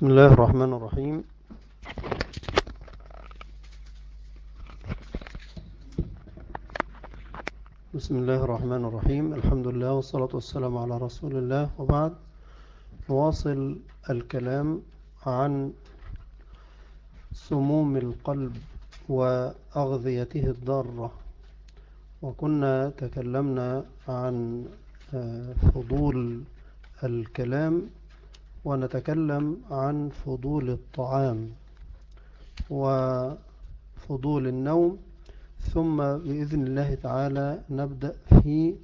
بسم الله الرحمن الرحيم. بسم الله الرحمن الرحيم. الحمد لله والصلاة والسلام على رسول الله. وبعد نواصل الكلام عن سموم القلب وأغذيته الضارة. وكنا تكلمنا عن فضول الكلام ونتكلم عن فضول الطعام وفضول النوم. ثم بإذن الله تعالى نبدأ في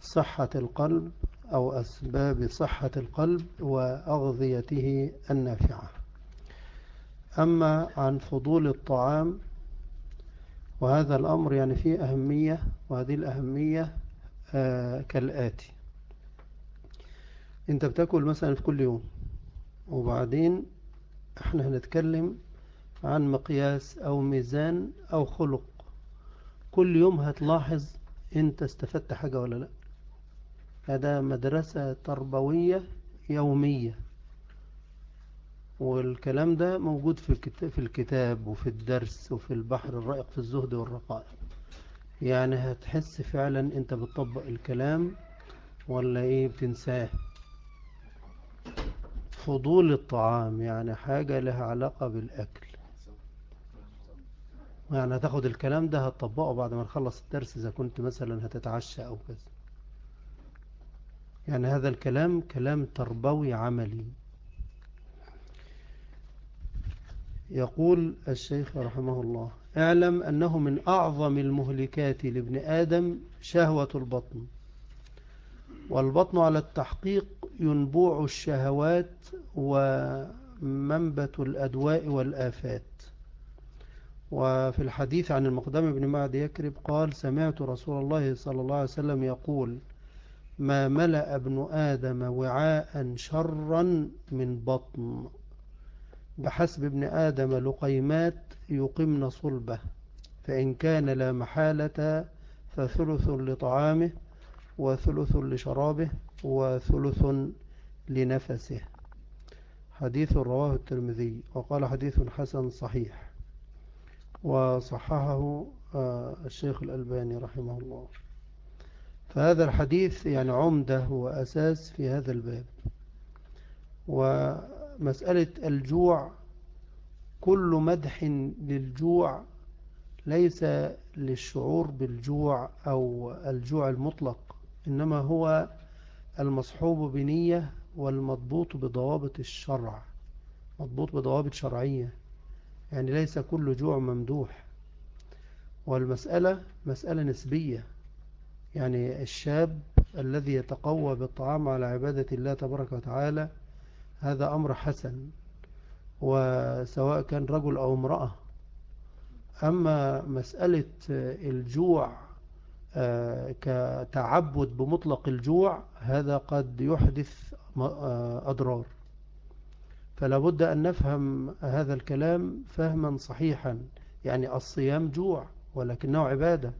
صحة القلب أو أسباب صحة القلب وأغذيته النافعة. أما عن فضول الطعام وهذا الأمر يعني فيه أهمية وهذه الأهمية آه كالآتي. انت بتاكل مثلا في كل يوم وبعدين إحنا هنتكلم عن مقياس أو ميزان أو خلق. كل يوم هتلاحظ انت استفدت حاجة ولا لأ. هذا مدرسة تربوية يومية. والكلام ده موجود في في الكتاب وفي الدرس وفي البحر الرائق في الزهد والرقائق. يعني هتحس فعلا انت بتطبق الكلام ولا إيه؟ بتنساه. فضول الطعام يعني حاجة لها علاقة بالأكل. يعني هتاخد الكلام ده هتطبقه بعد ما نخلص الدرس إذا كنت مثلا هتتعشى أو كذا يعني هذا الكلام كلام تربوي عملي. يقول الشيخ رحمه الله اعلم أنه من أعظم المهلكات لابن آدم شهوة البطن والبطن على التحقيق ينبوع الشهوات ومنبت الأدواء والآفات. وفي الحديث عن المقدام بن معد يكرب قال سمعت رسول الله صلى الله عليه وسلم يقول ما ملأ ابن آدم وعاء شرا من بطن بحسب ابن آدم لقيمات يقمن صلبه فإن كان لا محالة فثلث لطعامه وثلث لشرابه وثلث لنفسه. حديث رواه الترمذي وقال حديث حسن صحيح. وصححه الشيخ الألباني رحمه الله. فهذا الحديث يعني عمدة وأساس في هذا الباب. ومسألة الجوع كل مدح للجوع ليس للشعور بالجوع أو الجوع المطلق إنما هو المصحوب بنية والمضبوط بضوابط الشرع. مضبوط بضوابط شرعية. يعني ليس كل جوع ممدوح. والمسألة مسألة نسبية. يعني الشاب الذي يتقوى بالطعام على عبادة الله تبارك وتعالى هذا أمر حسن. وسواء كان رجل أو امرأة. أما مسألة الجوع كتعبد بمطلق الجوع هذا قد يحدث أضرار. فلا بد أن نفهم هذا الكلام فهما صحيحا يعني الصيام جوع ولكنه عبادة.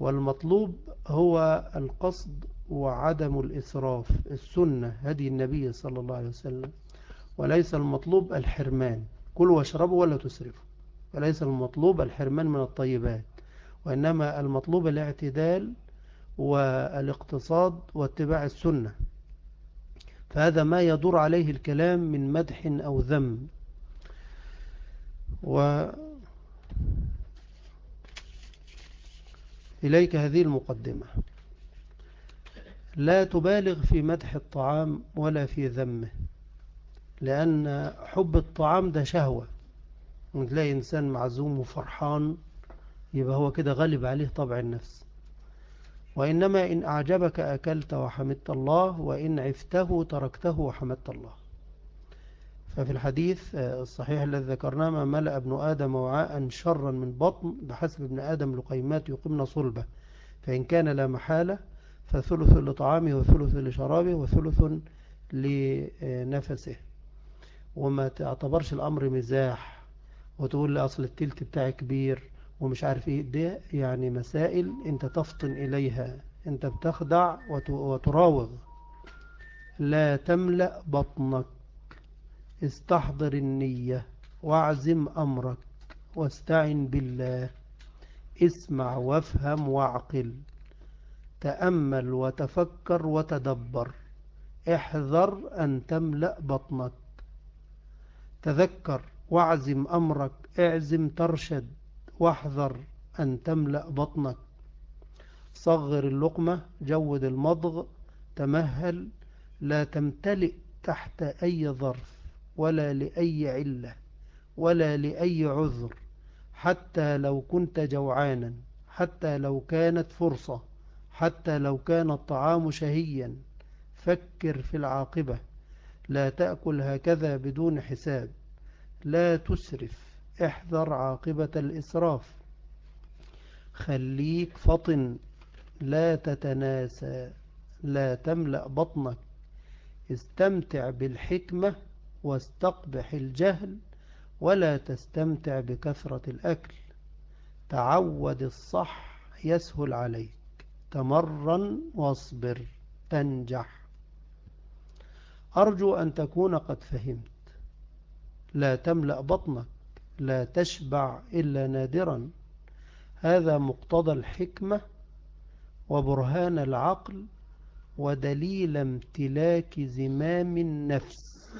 والمطلوب هو القصد وعدم الإسراف السنة هدي النبي صلى الله عليه وسلم. وليس المطلوب الحرمان. كل واشربوا ولا تسرفوا. وليس المطلوب الحرمان من الطيبات. وإنما المطلوب الاعتدال والاقتصاد واتباع السنة. فهذا ما يدور عليه الكلام من مدح أو ذم. و إليك هذه المقدمة. لا تبالغ في مدح الطعام ولا في ذمه لأن حب الطعام ده شهوة. وتلاقي إنسان معزوم وفرحان يبقى هو كده غالب عليه طبع النفس. وإنما إن أعجبك أكلت وحمدت الله وإن عفته تركته وحمدت الله. ففي الحديث الصحيح الذي ذكرناه ما ملأ ابن آدم وعاء شرا من بطن بحسب ابن آدم لقيمات يقمن صلبة. فإن كان لا محالة فثلث لطعامه وثلث لشرابه وثلث لنفسه. وما تعتبرش الأمر مزاح وتقول لي أصل التلت بتاعي كبير. ومش عارف إيه. ده يعني مسائل أنت تفطن إليها. أنت بتخدع وتراوغ. لا تملأ بطنك. استحضر النية. واعزم أمرك. واستعن بالله. اسمع وافهم واعقل. تأمل وتفكر وتدبر. احذر أن تملأ بطنك. تذكر. واعزم أمرك. اعزم ترشد. واحذر أن تملأ بطنك. صغر اللقمة جود المضغ تمهل لا تمتلئ تحت أي ظرف ولا لأي علة ولا لأي عذر حتى لو كنت جوعانا حتى لو كانت فرصة حتى لو كان الطعام شهيا. فكر في العاقبة لا تأكل هكذا بدون حساب لا تسرف. احذر عاقبة الإسراف. خليك فطن لا تتناسى لا تملأ بطنك. استمتع بالحكمة واستقبح الجهل ولا تستمتع بكثرة الأكل. تعود الصح يسهل عليك. تمرن واصبر تنجح. أرجو أن تكون قد فهمت. لا تملأ بطنك. لا تشبع إلا نادرا. هذا مقتضى الحكمة وبرهان العقل ودليل امتلاك زمام النفس.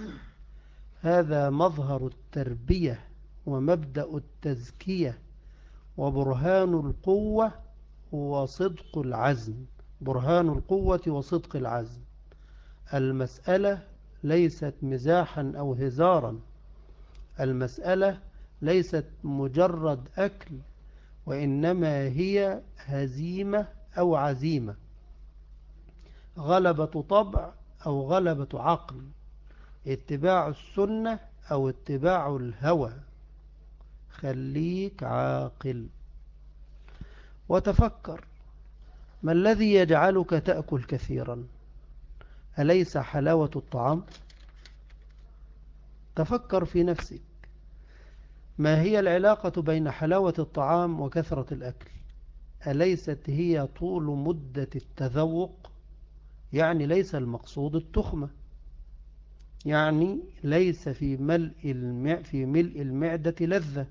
هذا مظهر التربية ومبدأ التزكية وبرهان القوة وصدق العزم. برهان القوة وصدق العزم. المسألة ليست مزاحا أو هزارا. المسألة ليست مجرد أكل وإنما هي هزيمة أو عزيمة. غلبة طبع أو غلبة عقل اتباع السنة أو اتباع الهوى. خليك عاقل. وتفكر ما الذي يجعلك تأكل كثيرا؟ أليس حلاوة الطعام؟ تفكر في نفسك. ما هي العلاقة بين حلاوة الطعام وكثرة الأكل؟ أليست هي طول مدة التذوق؟ يعني ليس المقصود التخمة. يعني ليس في ملء في ملء المعدة لذة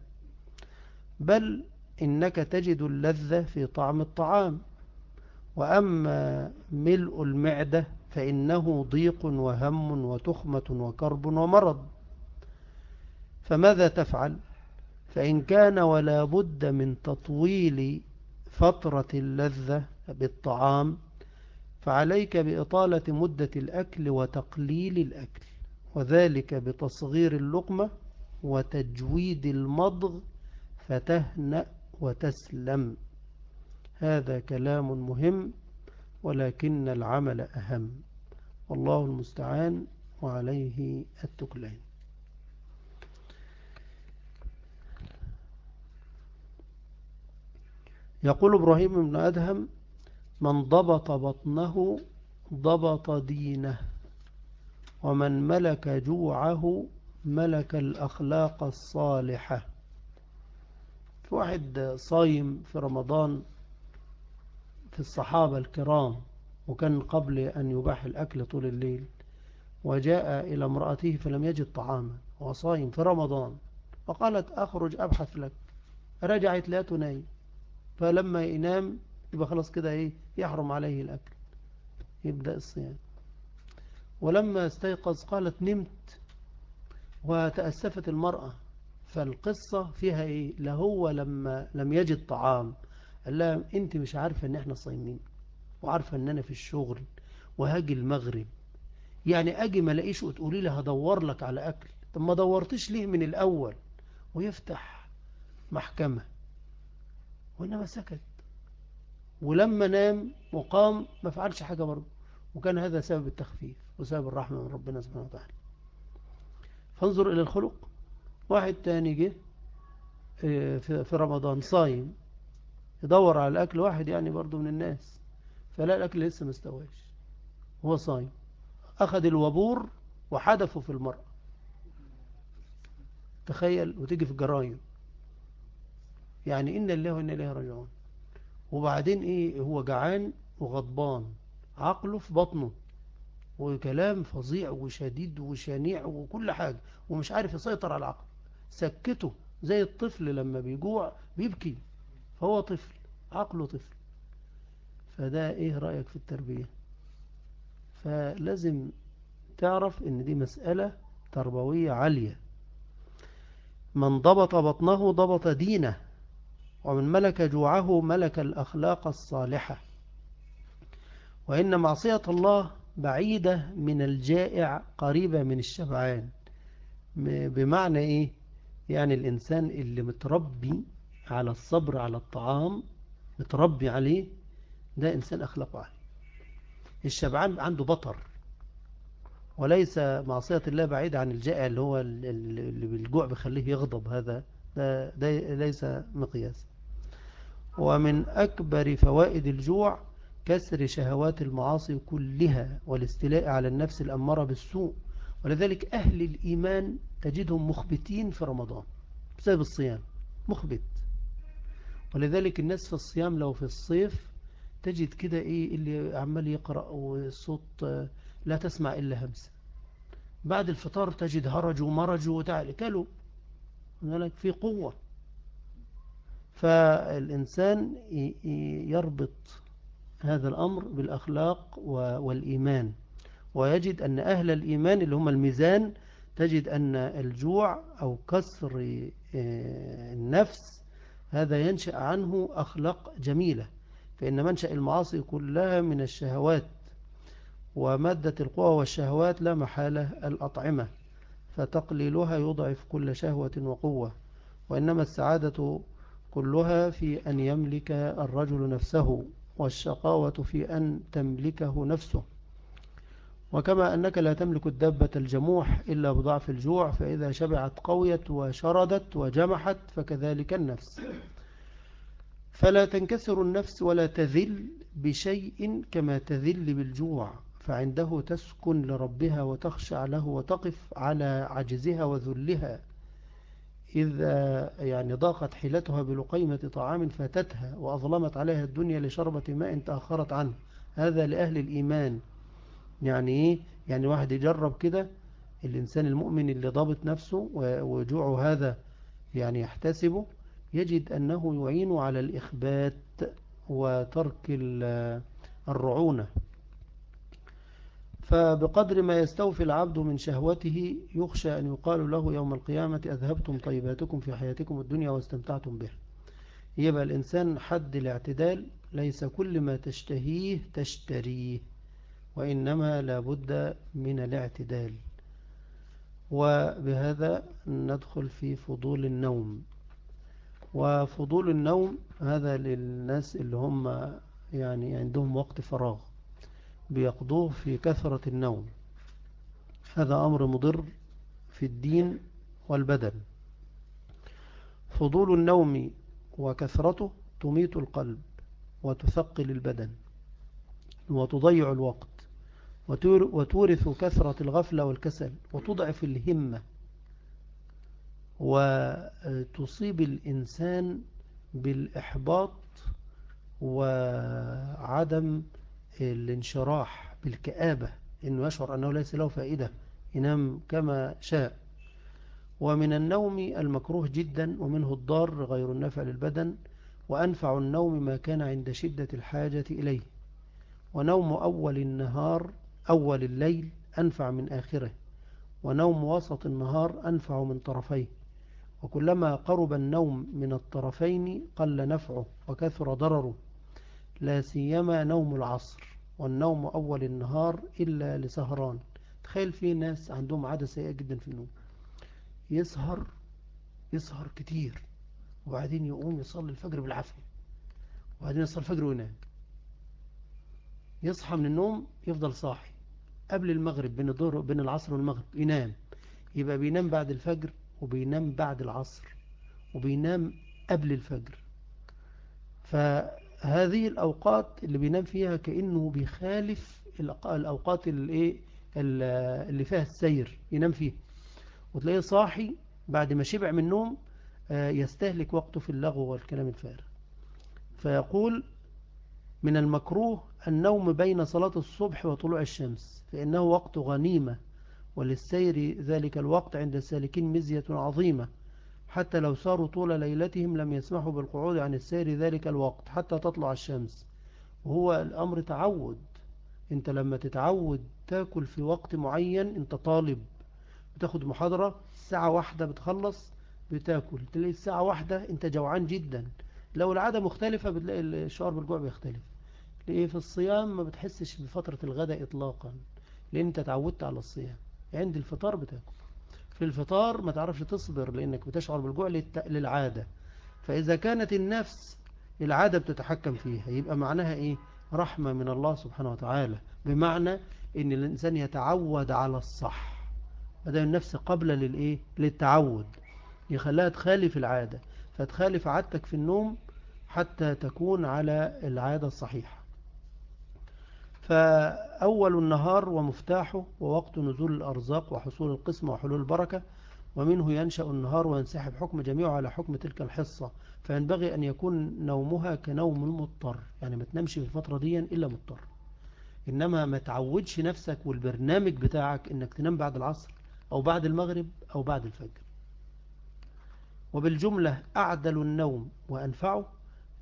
بل إنك تجد اللذة في طعم الطعام. وأما ملء المعدة فإنه ضيق وهم وتخمة وكرب ومرض. فماذا تفعل؟ فإن كان ولا بد من تطويل فترة اللذة بالطعام فعليك بإطالة مدة الأكل وتقليل الأكل وذلك بتصغير اللقمة وتجويد المضغ فتهنأ وتسلم. هذا كلام مهم ولكن العمل أهم. والله المستعان وعليه التكلين. يقول إبراهيم بن أدهم من ضبط بطنه ضبط دينه ومن ملك جوعه ملك الأخلاق الصالحة. في واحد صايم في رمضان في الصحابة الكرام وكان قبل أن يباح الأكل طول الليل وجاء إلى امرأته فلم يجد طعاما وصايم في رمضان فقالت أخرج أبحث لك. رجعت لا تنام. فلما ينام يبقى خلاص كده إيه يحرم عليه الأكل يبدأ الصيام. ولما استيقظ قالت نمت وتأسفت المرأة فالقصة فيها إيه؟ لهو لما لم يجد طعام قال لها أنت مش عارفة إن إحنا صايمين وعارفة إن أنا في الشغل وهاجي المغرب. يعني أجي ما ألاقيش وتقولي لي هدور لك على أكل. طب ما دورتش ليه من الأول؟ ويفتح محكمة. وإنما سكت. ولما نام وقام ما فعلش حاجة برضه. وكان هذا سبب التخفيف وسبب الرحمة من ربنا سبحانه وتعالى. فانظر إلى الخلق. واحد تاني جه آه، في رمضان صايم. يدور على الأكل. واحد يعني برضه من الناس. فلا الأكل لسه ما استواش. هو صايم. أخذ الوبور وحدفه في المرأة. تخيل وتيجي في الجرايم. يعني إن الله وإن إليه راجعون. وبعدين إيه؟ هو جعان وغضبان. عقله في بطنه. وكلام فظيع وشديد وشنيع وكل حاجة. ومش عارف يسيطر على العقل. سكته زي الطفل لما بيجوع بيبكي. فهو طفل. عقله طفل. فده إيه رأيك في التربية؟ فلازم تعرف إن دي مسألة تربوية عالية. من ضبط بطنه ضبط دينه. ومن ملك جوعه ملك الأخلاق الصالحة. وإن معصية الله بعيدة من الجائع قريبة من الشبعان. بمعنى إيه؟ يعني الإنسان اللي متربي على الصبر على الطعام متربي عليه ده إنسان أخلاقه عالي الشبعان عنده بطر. وليس معصية الله بعيدة عن الجائع اللي هو اللي بالجوع بيخليه يغضب. هذا ده, ده ليس مقياس. ومن أكبر فوائد الجوع كسر شهوات المعاصي كلها والاستيلاء على النفس الأمارة بالسوء ولذلك أهل الإيمان تجدهم مخبتين في رمضان بسبب الصيام مخبت. ولذلك الناس في الصيام لو في الصيف تجد كده إيه اللي عمال يقرأ والصوت لا تسمع إلا همسة. بعد الفطار تجد هرج ومرج وتعالي كلوا في قوة. فالإنسان يربط هذا الأمر بالأخلاق والإيمان ويجد أن أهل الإيمان اللي هم الميزان تجد أن الجوع أو كسر آه، النفس هذا ينشأ عنه أخلاق جميلة فإن منشأ المعاصي كلها من الشهوات ومادة القوى والشهوات لا محالة الأطعمة فتقليلها يضعف كل شهوة وقوة وإنما السعادة كلها في أن يملك الرجل نفسه والشقاوة في أن تملكه نفسه. وكما أنك لا تملك الدابة الجموح إلا بضعف الجوع فإذا شبعت قويت وشردت وجمحت فكذلك النفس. فلا تنكسر النفس ولا تذل بشيء كما تذل بالجوع فعنده تسكن لربها وتخشع له وتقف على عجزها وذلها. إذا يعني ضاقت حيلتها بلقيمة طعام فاتتها وأظلمت عليها الدنيا لشربة ماء تأخرت عنه. هذا لأهل الإيمان. يعني إيه؟ يعني واحد يجرب كده الإنسان المؤمن اللي ضابط نفسه وجوعه هذا يعني يحتسبه يجد أنه يعين على الإخبات وترك الرعونة. فبقدر ما يستوفي العبد من شهوته يخشى أن يقال له يوم القيامة أذهبتم طيباتكم في حياتكم الدنيا واستمتعتم بها. يبقى الإنسان حد الاعتدال ليس كل ما تشتهيه تشتريه وإنما لابد من الاعتدال. وبهذا ندخل في فضول النوم. وفضول النوم هذا للناس اللي هم يعني عندهم وقت فراغ. بيقضوه في كثرة النوم. هذا أمر مضر في الدين والبدن. فضول النوم وكثرته تميت القلب وتثقل البدن وتضيع الوقت وتورث كثرة الغفلة والكسل وتضعف الهمة وتصيب الإنسان بالإحباط وعدم الانشراح بالكآبة إنه يشعر أنه ليس له فائدة ينام كما شاء. ومن النوم المكروه جدا ومنه الضار غير النفع للبدن وأنفع النوم ما كان عند شدة الحاجة إليه. ونوم أول النهار أول الليل أنفع من آخره. ونوم وسط النهار أنفع من طرفيه. وكلما قرب النوم من الطرفين قل نفعه وكثر ضرره. لا سيما نوم العصر. والنوم أول النهار إلا لسهران. تخيل في ناس عندهم عادة سيئة جدا في النوم. يسهر يسهر كتير وبعدين يقوم يصلي الفجر بالعافية وبعدين يصلي الفجر وينام. يصحى من النوم يفضل صاحي. قبل المغرب بين الظهر بين العصر والمغرب ينام. يبقى بينام بعد الفجر وبينام بعد العصر وبينام قبل الفجر. فهذه الأوقات اللي بينام فيها كأنه بيخالف الأوقات اللي, اللي فيها السير ينام فيها. وتلاقيه صاحي بعد ما شبع من النوم آه، يستهلك وقته في اللغو والكلام الفارغ. فيقول من المكروه النوم بين صلاة الصبح وطلوع الشمس فإنه وقت غنيمة وللسير ذلك الوقت عند السالكين مزية عظيمة. حتى لو ساروا طول ليلتهم لم يسمحوا بالقعود عن السير ذلك الوقت حتى تطلع الشمس. وهو الأمر تعود. أنت لما تتعود تاكل في وقت معين أنت طالب. بتاخد محاضرة الساعة واحدة بتخلص بتاكل. تلاقي الساعة واحدة أنت جوعان جدا. لو العادة مختلفة بتلاقي الشعور بالجوع بيختلف. ليه؟ في الصيام ما بتحسش بفترة الغداء اطلاقا. لأن أنت تعودت على الصيام. عند الفطار بتاكل. في الفطار ما تعرفش تصبر لأنك بتشعر بالجوع للعادة. فإذا كانت النفس العادة بتتحكم فيها يبقى معناها إيه؟ رحمة من الله سبحانه وتعالى. بمعنى إن الإنسان يتعود على الصح. بدأ النفس قبل للإيه؟ للتعود. يخليها تخالف العادة. فتخالف عادتك في النوم حتى تكون على العادة الصحيحة. فأول النهار ومفتاحه ووقت نزول الأرزاق وحصول القسمة وحلول البركة ومنه ينشأ النهار وينسحب حكم جميعه على حكم تلك الحصة. فينبغي أن يكون نومها كنوم المضطر يعني ما تنامش في الفترة دي إلا مضطر. إنما ما تعودش نفسك والبرنامج بتاعك إنك تنام بعد العصر أو بعد المغرب أو بعد الفجر. وبالجملة أعدل النوم وأنفعه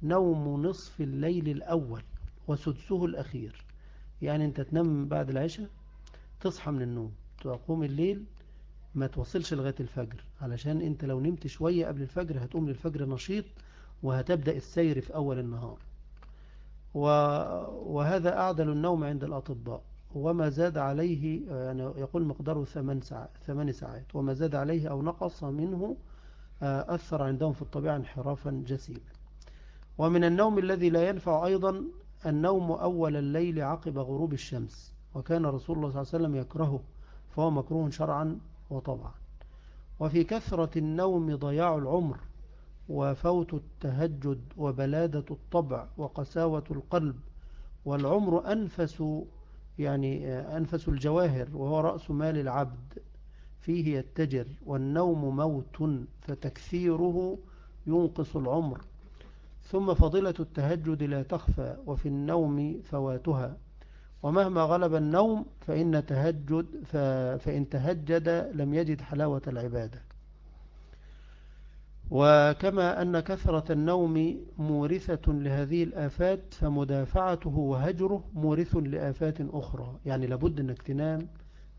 نوم نصف الليل الأول وسدسه الأخير. يعني أنت تنام بعد العشاء تصحى من النوم تقوم الليل ما توصلش لغاية الفجر. علشان أنت لو نمت شوية قبل الفجر هتقوم للفجر نشيط وهتبدأ السير في أول النهار. وهذا أعدل النوم عند الأطباء. وما زاد عليه يعني يقول مقداره ثمان ساعات, ثمان ساعات. وما زاد عليه أو نقص منه آه، أثر عندهم في الطبيعة انحرافا جسيما. ومن النوم الذي لا ينفع أيضا النوم أول الليل عقب غروب الشمس وكان رسول الله صلى الله عليه وسلم يكرهه فهو مكروه شرعا وطبعا. وفي كثرة النوم ضياع العمر وفوت التهجد وبلادة الطبع وقساوة القلب والعمر أنفس يعني أنفس الجواهر وهو رأس مال العبد فيه يتجر والنوم موت فتكثيره ينقص العمر. ثم فضيلة التهجد لا تخفى وفي النوم فواتها. ومهما غلب النوم فإن, تهجد فإن تهجد لم يجد حلاوة العبادة. وكما أن كثرة النوم مورثة لهذه الآفات فمدافعته وهجره مورث لآفات أخرى. يعني لابد أنك تنام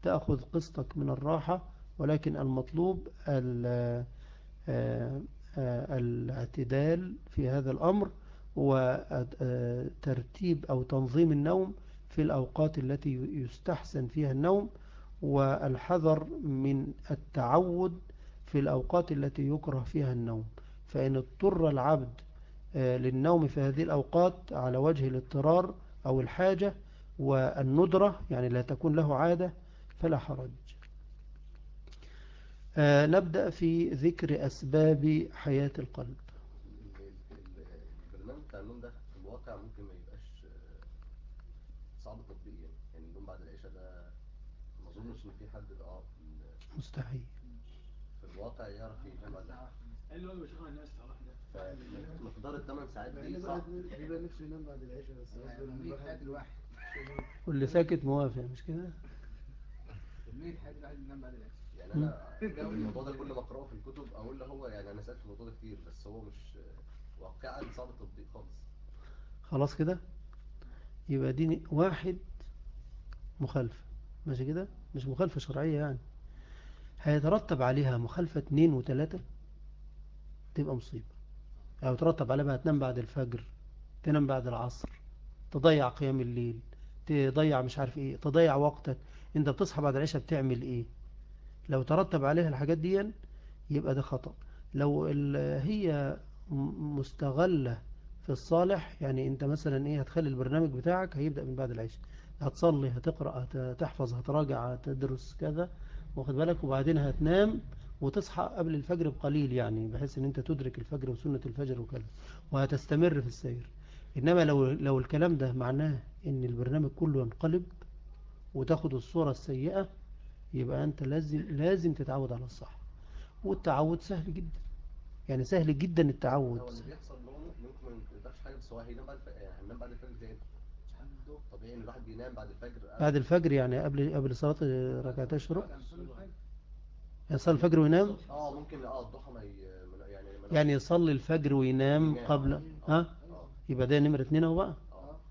تأخذ قسطك من الراحة ولكن المطلوب آه، الاعتدال في هذا الأمر وترتيب أو تنظيم النوم في الأوقات التي يستحسن فيها النوم والحذر من التعود في الأوقات التي يكره فيها النوم. فإن اضطر العبد آه، للنوم في هذه الأوقات على وجه الاضطرار أو الحاجة والندرة يعني لا تكون له عادة فلا حرج. آه نبدأ في ذكر أسباب حياة القلب. البرنامج بتاع النوم ده في الواقع ممكن ما يبقاش آه، صعب تطبيقيا يعني. النوم بعد العشاء ده ما أظنش إن في حد آه مستحيل. في الواقع يعرف ينام بعد العشاء اللي هو بيشغل الناس ده. مقدار الثمان ساعات دي صعب. بيبقى نفسه ينام بعد العشاء بس الواحد. واللي ساكت موافق مش كده؟ كمية حياة الواحد ينام بعد العشاء. يعني أنا الموضوع ده كل ما أقرأه في الكتب أقول له هو يعني أنا سألت في الموضوع ده كتير بس هو مش واقعا صعب التطبيق خالص. خلاص كده؟ يبقى دي واحد مخالفة. ماشي كده؟ مش مخالفة شرعية يعني. هيترتب عليها مخالفة اثنين وثلاثة تبقى مصيبة. أو ترتب عليها تنام بعد الفجر تنام بعد العصر تضيع قيام الليل تضيع مش عارف إيه تضيع وقتك. أنت بتصحى بعد العشاء بتعمل إيه؟ لو ترتب عليها الحاجات دي يبقى ده خطأ. لو هي مستغلة في الصالح يعني انت مثلا إيه هتخلي البرنامج بتاعك هيبدأ من بعد العشاء. هتصلي هتقرأ هتحفظ هتراجع هتدرس كذا واخد بالك؟ وبعدين هتنام وتصحى قبل الفجر بقليل يعني بحيث ان انت تدرك الفجر وسنة الفجر وكذا وهتستمر في السير. انما لو لو الكلام ده معناه ان البرنامج كله ينقلب وتاخد الصورة السيئة يبقى أنت لازم, لازم تتعود على الصح. والتعود سهل جدا. يعني سهل جدا التعود. هو اللي بيحصل هو ممكن ما يقدرش حاجة بس هو هينام بعد الفجر يعني هينام بعد الفجر زي؟ طبيعي إن الواحد بينام بعد الفجر بعد الفجر يعني قبل قبل صلاة ركعتي الشروق؟ يصلي الفجر وينام؟ آه ممكن آه الضحى ما يعني يعني يصلي الفجر وينام قبل ها؟ آه. يبقى ده نمرة اتنين أهو بقى.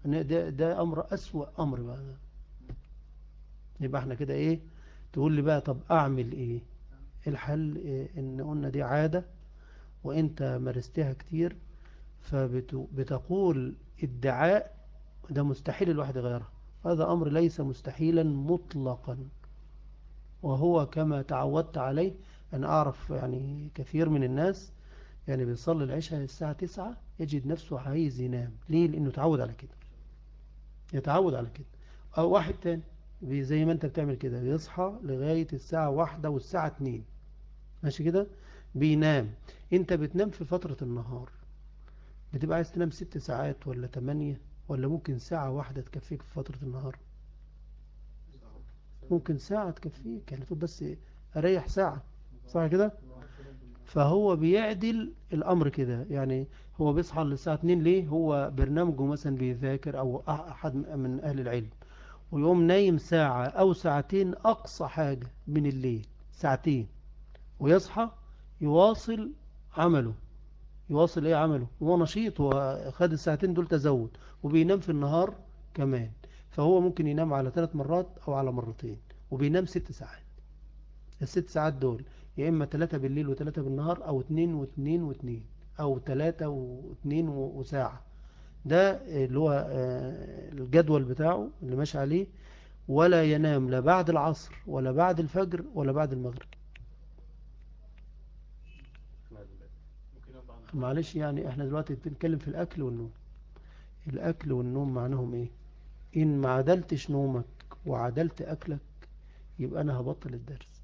آه. ده ده أمر أسوأ أمر بقى ده. يبقى إحنا كده إيه؟ تقول لي بقى طب أعمل إيه؟ الحل إيه إن قلنا دي عادة وإنت مارستها كتير فبتقول ادعاء ده مستحيل الواحد يغيرها. هذا أمر ليس مستحيلا مطلقا. وهو كما تعودت عليه أنا أعرف يعني كثير من الناس يعني بيصلي العشاء الساعة 9 يجد نفسه عايز ينام. ليه؟ لأنه تعود على كده. يتعود على كده. أو واحد تاني زي ما أنت بتعمل كده بيصحى لغاية الساعة واحدة والساعة 2 ماشي كده؟ بينام. أنت بتنام في فترة النهار. بتبقى عايز تنام ست ساعات ولا تمانية ولا ممكن ساعة واحدة تكفيك في فترة النهار؟ ممكن ساعة تكفيك يعني تقول بس أريح ساعة. صح كده؟ فهو بيعدل الأمر كده. يعني هو بيصحى للساعة 2 ليه؟ هو برنامجه مثلا بيذاكر أو أحد من أهل العلم. ويقوم نايم ساعة أو ساعتين أقصى حاجة من الليل ساعتين. ويصحى يواصل عمله. يواصل إيه عمله؟ هو نشيط وخد الساعتين دول تزود وبينام في النهار كمان. فهو ممكن ينام على ثلاث مرات أو على مرتين وبينام ست ساعات. الست ساعات دول يا إما ثلاثة بالليل وثلاثة بالنهار أو اتنين واثنين واثنين أو ثلاثة واثنين و- وساعة. ده اللي هو آه، الجدول بتاعه اللي ماشي عليه ولا ينام لا بعد العصر ولا بعد الفجر ولا بعد المغرب. معلش يعني إحنا دلوقتي بنتكلم في الأكل والنوم. الأكل والنوم معناهم إيه؟ إن ما عدلتش نومك وعدلت أكلك يبقى أنا هبطل الدرس.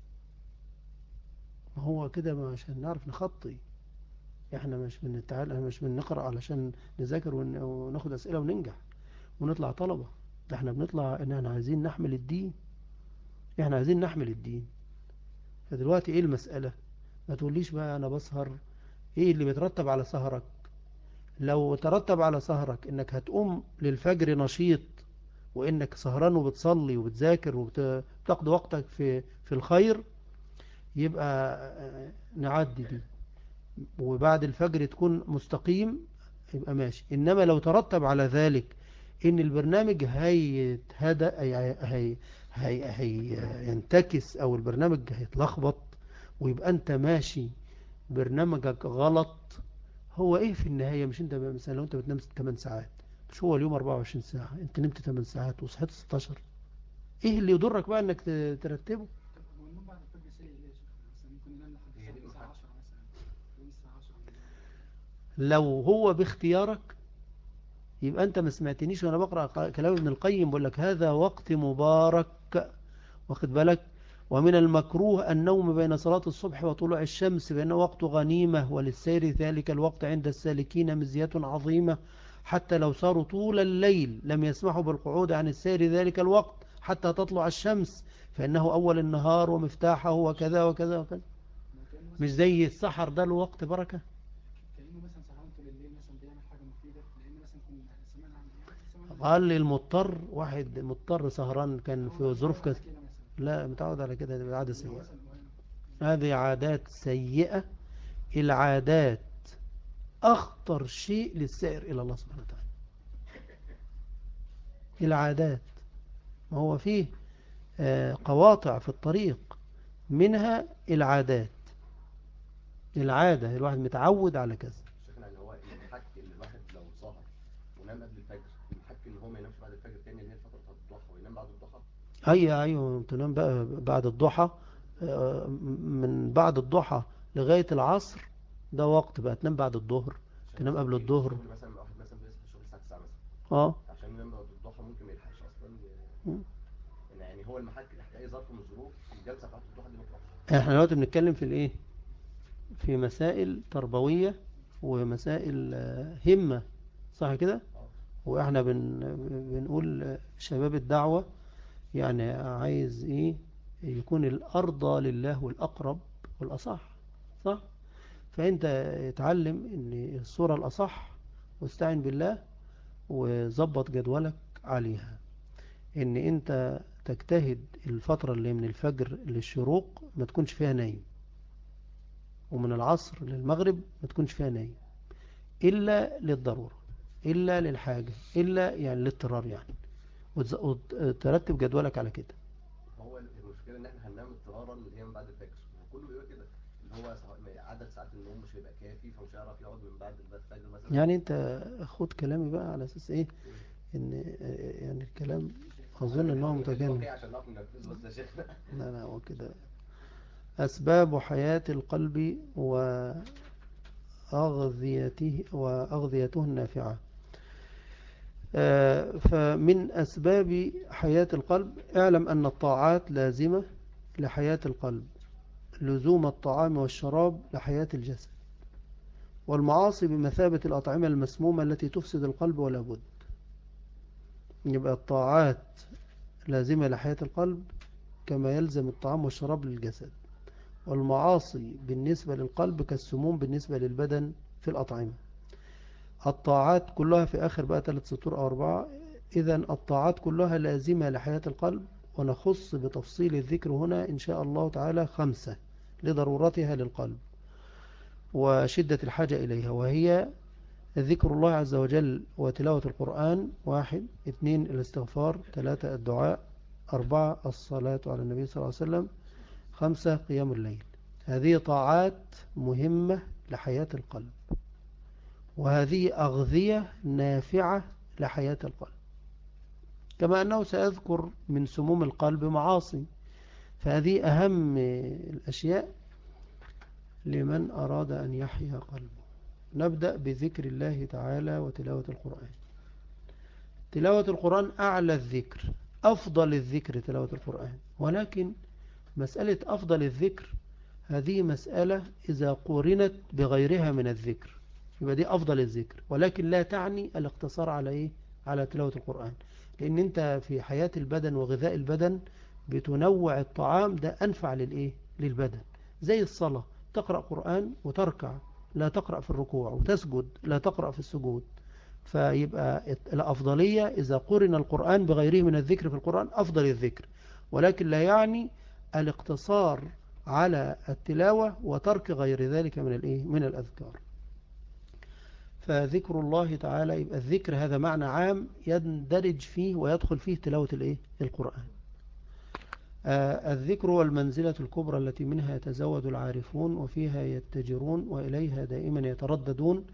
ما هو كده عشان نعرف نخطي. إحنا مش بنتعال مش بنقرأ علشان نذاكر ون- وناخد أسئلة وننجح ونطلع طلبة. ده إحنا بنطلع إن إحنا عايزين نحمل الدين. إحنا عايزين نحمل الدين. فدلوقتي إيه المسألة؟ ما تقوليش بقى أنا بسهر. إيه اللي بيترتب على سهرك؟ لو ترتب على سهرك إنك هتقوم للفجر نشيط وإنك سهران وبتصلي وبتذاكر وبتقضي وقتك في في الخير يبقى نعدي دي. وبعد الفجر تكون مستقيم يبقى ماشي. إنما لو ترتب على ذلك إن البرنامج هيتهدى هي هي هي هي ينتكس أو البرنامج هيتلخبط ويبقى أنت ماشي برنامجك غلط هو إيه في النهاية؟ مش أنت مثلا لو أنت بتنام 8 ساعات مش هو اليوم 24 ساعة أنت نمت 8 ساعات وصحيت 16 إيه اللي يضرك بقى إنك ت- ترتبه هو النوم بعد الفجر سيء ليه يا شيخ مثلا ممكن ينام هي لحد دي الساعة المحاكمة. 10 مثلا يوم الساعة 10 لو هو باختيارك يبقى أنت ما سمعتنيش وأنا بقرأ كلام ابن القيم بقول لك هذا وقت مبارك. واخد بالك؟ ومن المكروه النوم بين صلاة الصبح وطلوع الشمس بأنه وقت غنيمة وللسير ذلك الوقت عند السالكين مزية عظيمة. حتى لو ساروا طول الليل لم يسمحوا بالقعود عن السير ذلك الوقت حتى تطلع الشمس فإنه أول النهار ومفتاحه وكذا وكذا وكذا. مش زي السحر ده له وقت بركة كأنه مثلا سهران طول الليل مثلا بيعمل حاجة مفيدة لأن مثلا كنا سمعنا عن يعني سمعنا قال لي المضطر واحد مضطر سهران كان في ظروف كده لا متعود على كده دي عادة سيئة. هذه عادات سيئة. العادات أخطر شيء للسائر إلى الله سبحانه وتعالى. العادات ما هو فيه آه، قواطع في الطريق. منها العادات. العادة الواحد متعود على كذا شيخنا اللي هو المحك اللي الواحد لو سهر ونام قبل الفجر المحك ان هو ما ينامش بعد الفجر تاني اللي هي فتره بتاعت الضحى وينام بعد أي أيوة تنام بقى بعد الضحى. آه، من بعد الضحى لغاية العصر ده وقت بقى تنام بعد الظهر تنام قبل الظهر. الشغل مثلا واحد مثلا بيصحى الشغل الساعة 9 مثلا. آه. عشان ينام بعد الضحى ممكن ما يلحقش أصلا. يعني هو المحك تحت أي ظرف من الظروف الجلسة بتاعت الضحى دي ما إحنا دلوقتي بنتكلم في الإيه؟ في مسائل تربوية ومسائل آه، همة صح كده؟ آه. وإحنا بن بنقول آه، شباب الدعوة يعني عايز إيه؟ يكون الارضى لله والأقرب والأصح صح؟ فأنت اتعلم إن الصورة الأصح واستعن بالله وظبط جدولك عليها. إن أنت تجتهد الفترة اللي من الفجر للشروق ما تكونش فيها نايم ومن العصر للمغرب ما تكونش فيها نايم إلا للضرورة إلا للحاجة إلا يعني للاضطرار يعني. وترتب جدولك على كده. هو المشكلة إن إحنا هننام اضطرارا اللي هي من بعد الفجر كله بيقول كده اللي هو عدد ساعات النوم مش هيبقى كافي فمش هيعرف يقعد من بعد الفجر مثلا. يعني أنت خد كلامي بقى على أساس إيه؟ إن يعني الكلام أظن إن هو متكامل لا لا هو كده. أسباب حياة القلب واغذيته وأغذيته النافعة. فمن أسباب حياة القلب اعلم أن الطاعات لازمة لحياة القلب لزوم الطعام والشراب لحياة الجسد والمعاصي بمثابة الأطعمة المسمومة التي تفسد القلب ولا بد. يبقى الطاعات لازمة لحياة القلب كما يلزم الطعام والشراب للجسد والمعاصي بالنسبة للقلب كالسموم بالنسبة للبدن في الأطعمة. الطاعات كلها في آخر بقى ثلاث سطور أو أربعة. إذا الطاعات كلها لازمة لحياة القلب ونخص بتفصيل الذكر هنا إن شاء الله تعالى خمسة لضرورتها للقلب وشدة الحاجة إليها وهي ذكر الله عز وجل وتلاوة القرآن واحد اثنين الاستغفار ثلاثة الدعاء أربعة الصلاة على النبي صلى الله عليه وسلم خمسة قيام الليل. هذه طاعات مهمة لحياة القلب. وهذه أغذية نافعة لحياة القلب. كما أنه سيذكر من سموم القلب معاصي. فهذه أهم الأشياء لمن أراد أن يحيا قلبه. نبدأ بذكر الله تعالى وتلاوة القرآن. تلاوة القرآن أعلى الذكر أفضل الذكر تلاوة القرآن. ولكن مسألة أفضل الذكر هذه مسألة إذا قورنت بغيرها من الذكر. يبقى دي أفضل الذكر ولكن لا تعني الاقتصار على إيه؟ على تلاوة القرآن لأن أنت في حياة البدن وغذاء البدن بتنوع الطعام ده أنفع للإيه؟ للبدن زي الصلاة تقرأ قرآن وتركع لا تقرأ في الركوع وتسجد لا تقرأ في السجود فيبقى الأفضلية إذا قرن القرآن بغيره من الذكر في القرآن أفضل الذكر ولكن لا يعني الاقتصار على التلاوة وترك غير ذلك من الإيه؟ من الأذكار فذكر الله تعالى يبقى الذكر هذا معنى عام يندرج فيه ويدخل فيه تلاوة الإيه؟ القرآن آه الذكر هو المنزلة الكبرى التي منها يتزود العارفون وفيها يتجرون وإليها دائما يترددون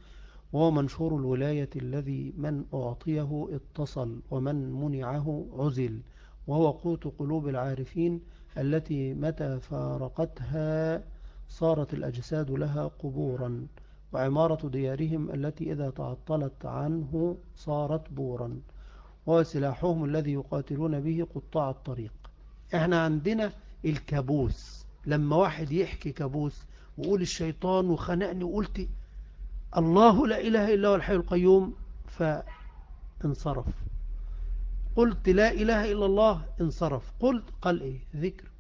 وهو منشور الولاية الذي من أعطيه اتصل ومن منعه عزل وهو قوت قلوب العارفين التي متى فارقتها صارت الأجساد لها قبورا وعمارة ديارهم التي إذا تعطلت عنه صارت بورا وسلاحهم الذي يقاتلون به قطاع الطريق. إحنا عندنا الكابوس. لما واحد يحكي كابوس وقول الشيطان وخنقني وقلت الله لا إله إلا هو الحي القيوم فانصرف. قلت لا إله إلا الله انصرف. قلت قال إيه؟ ذكر.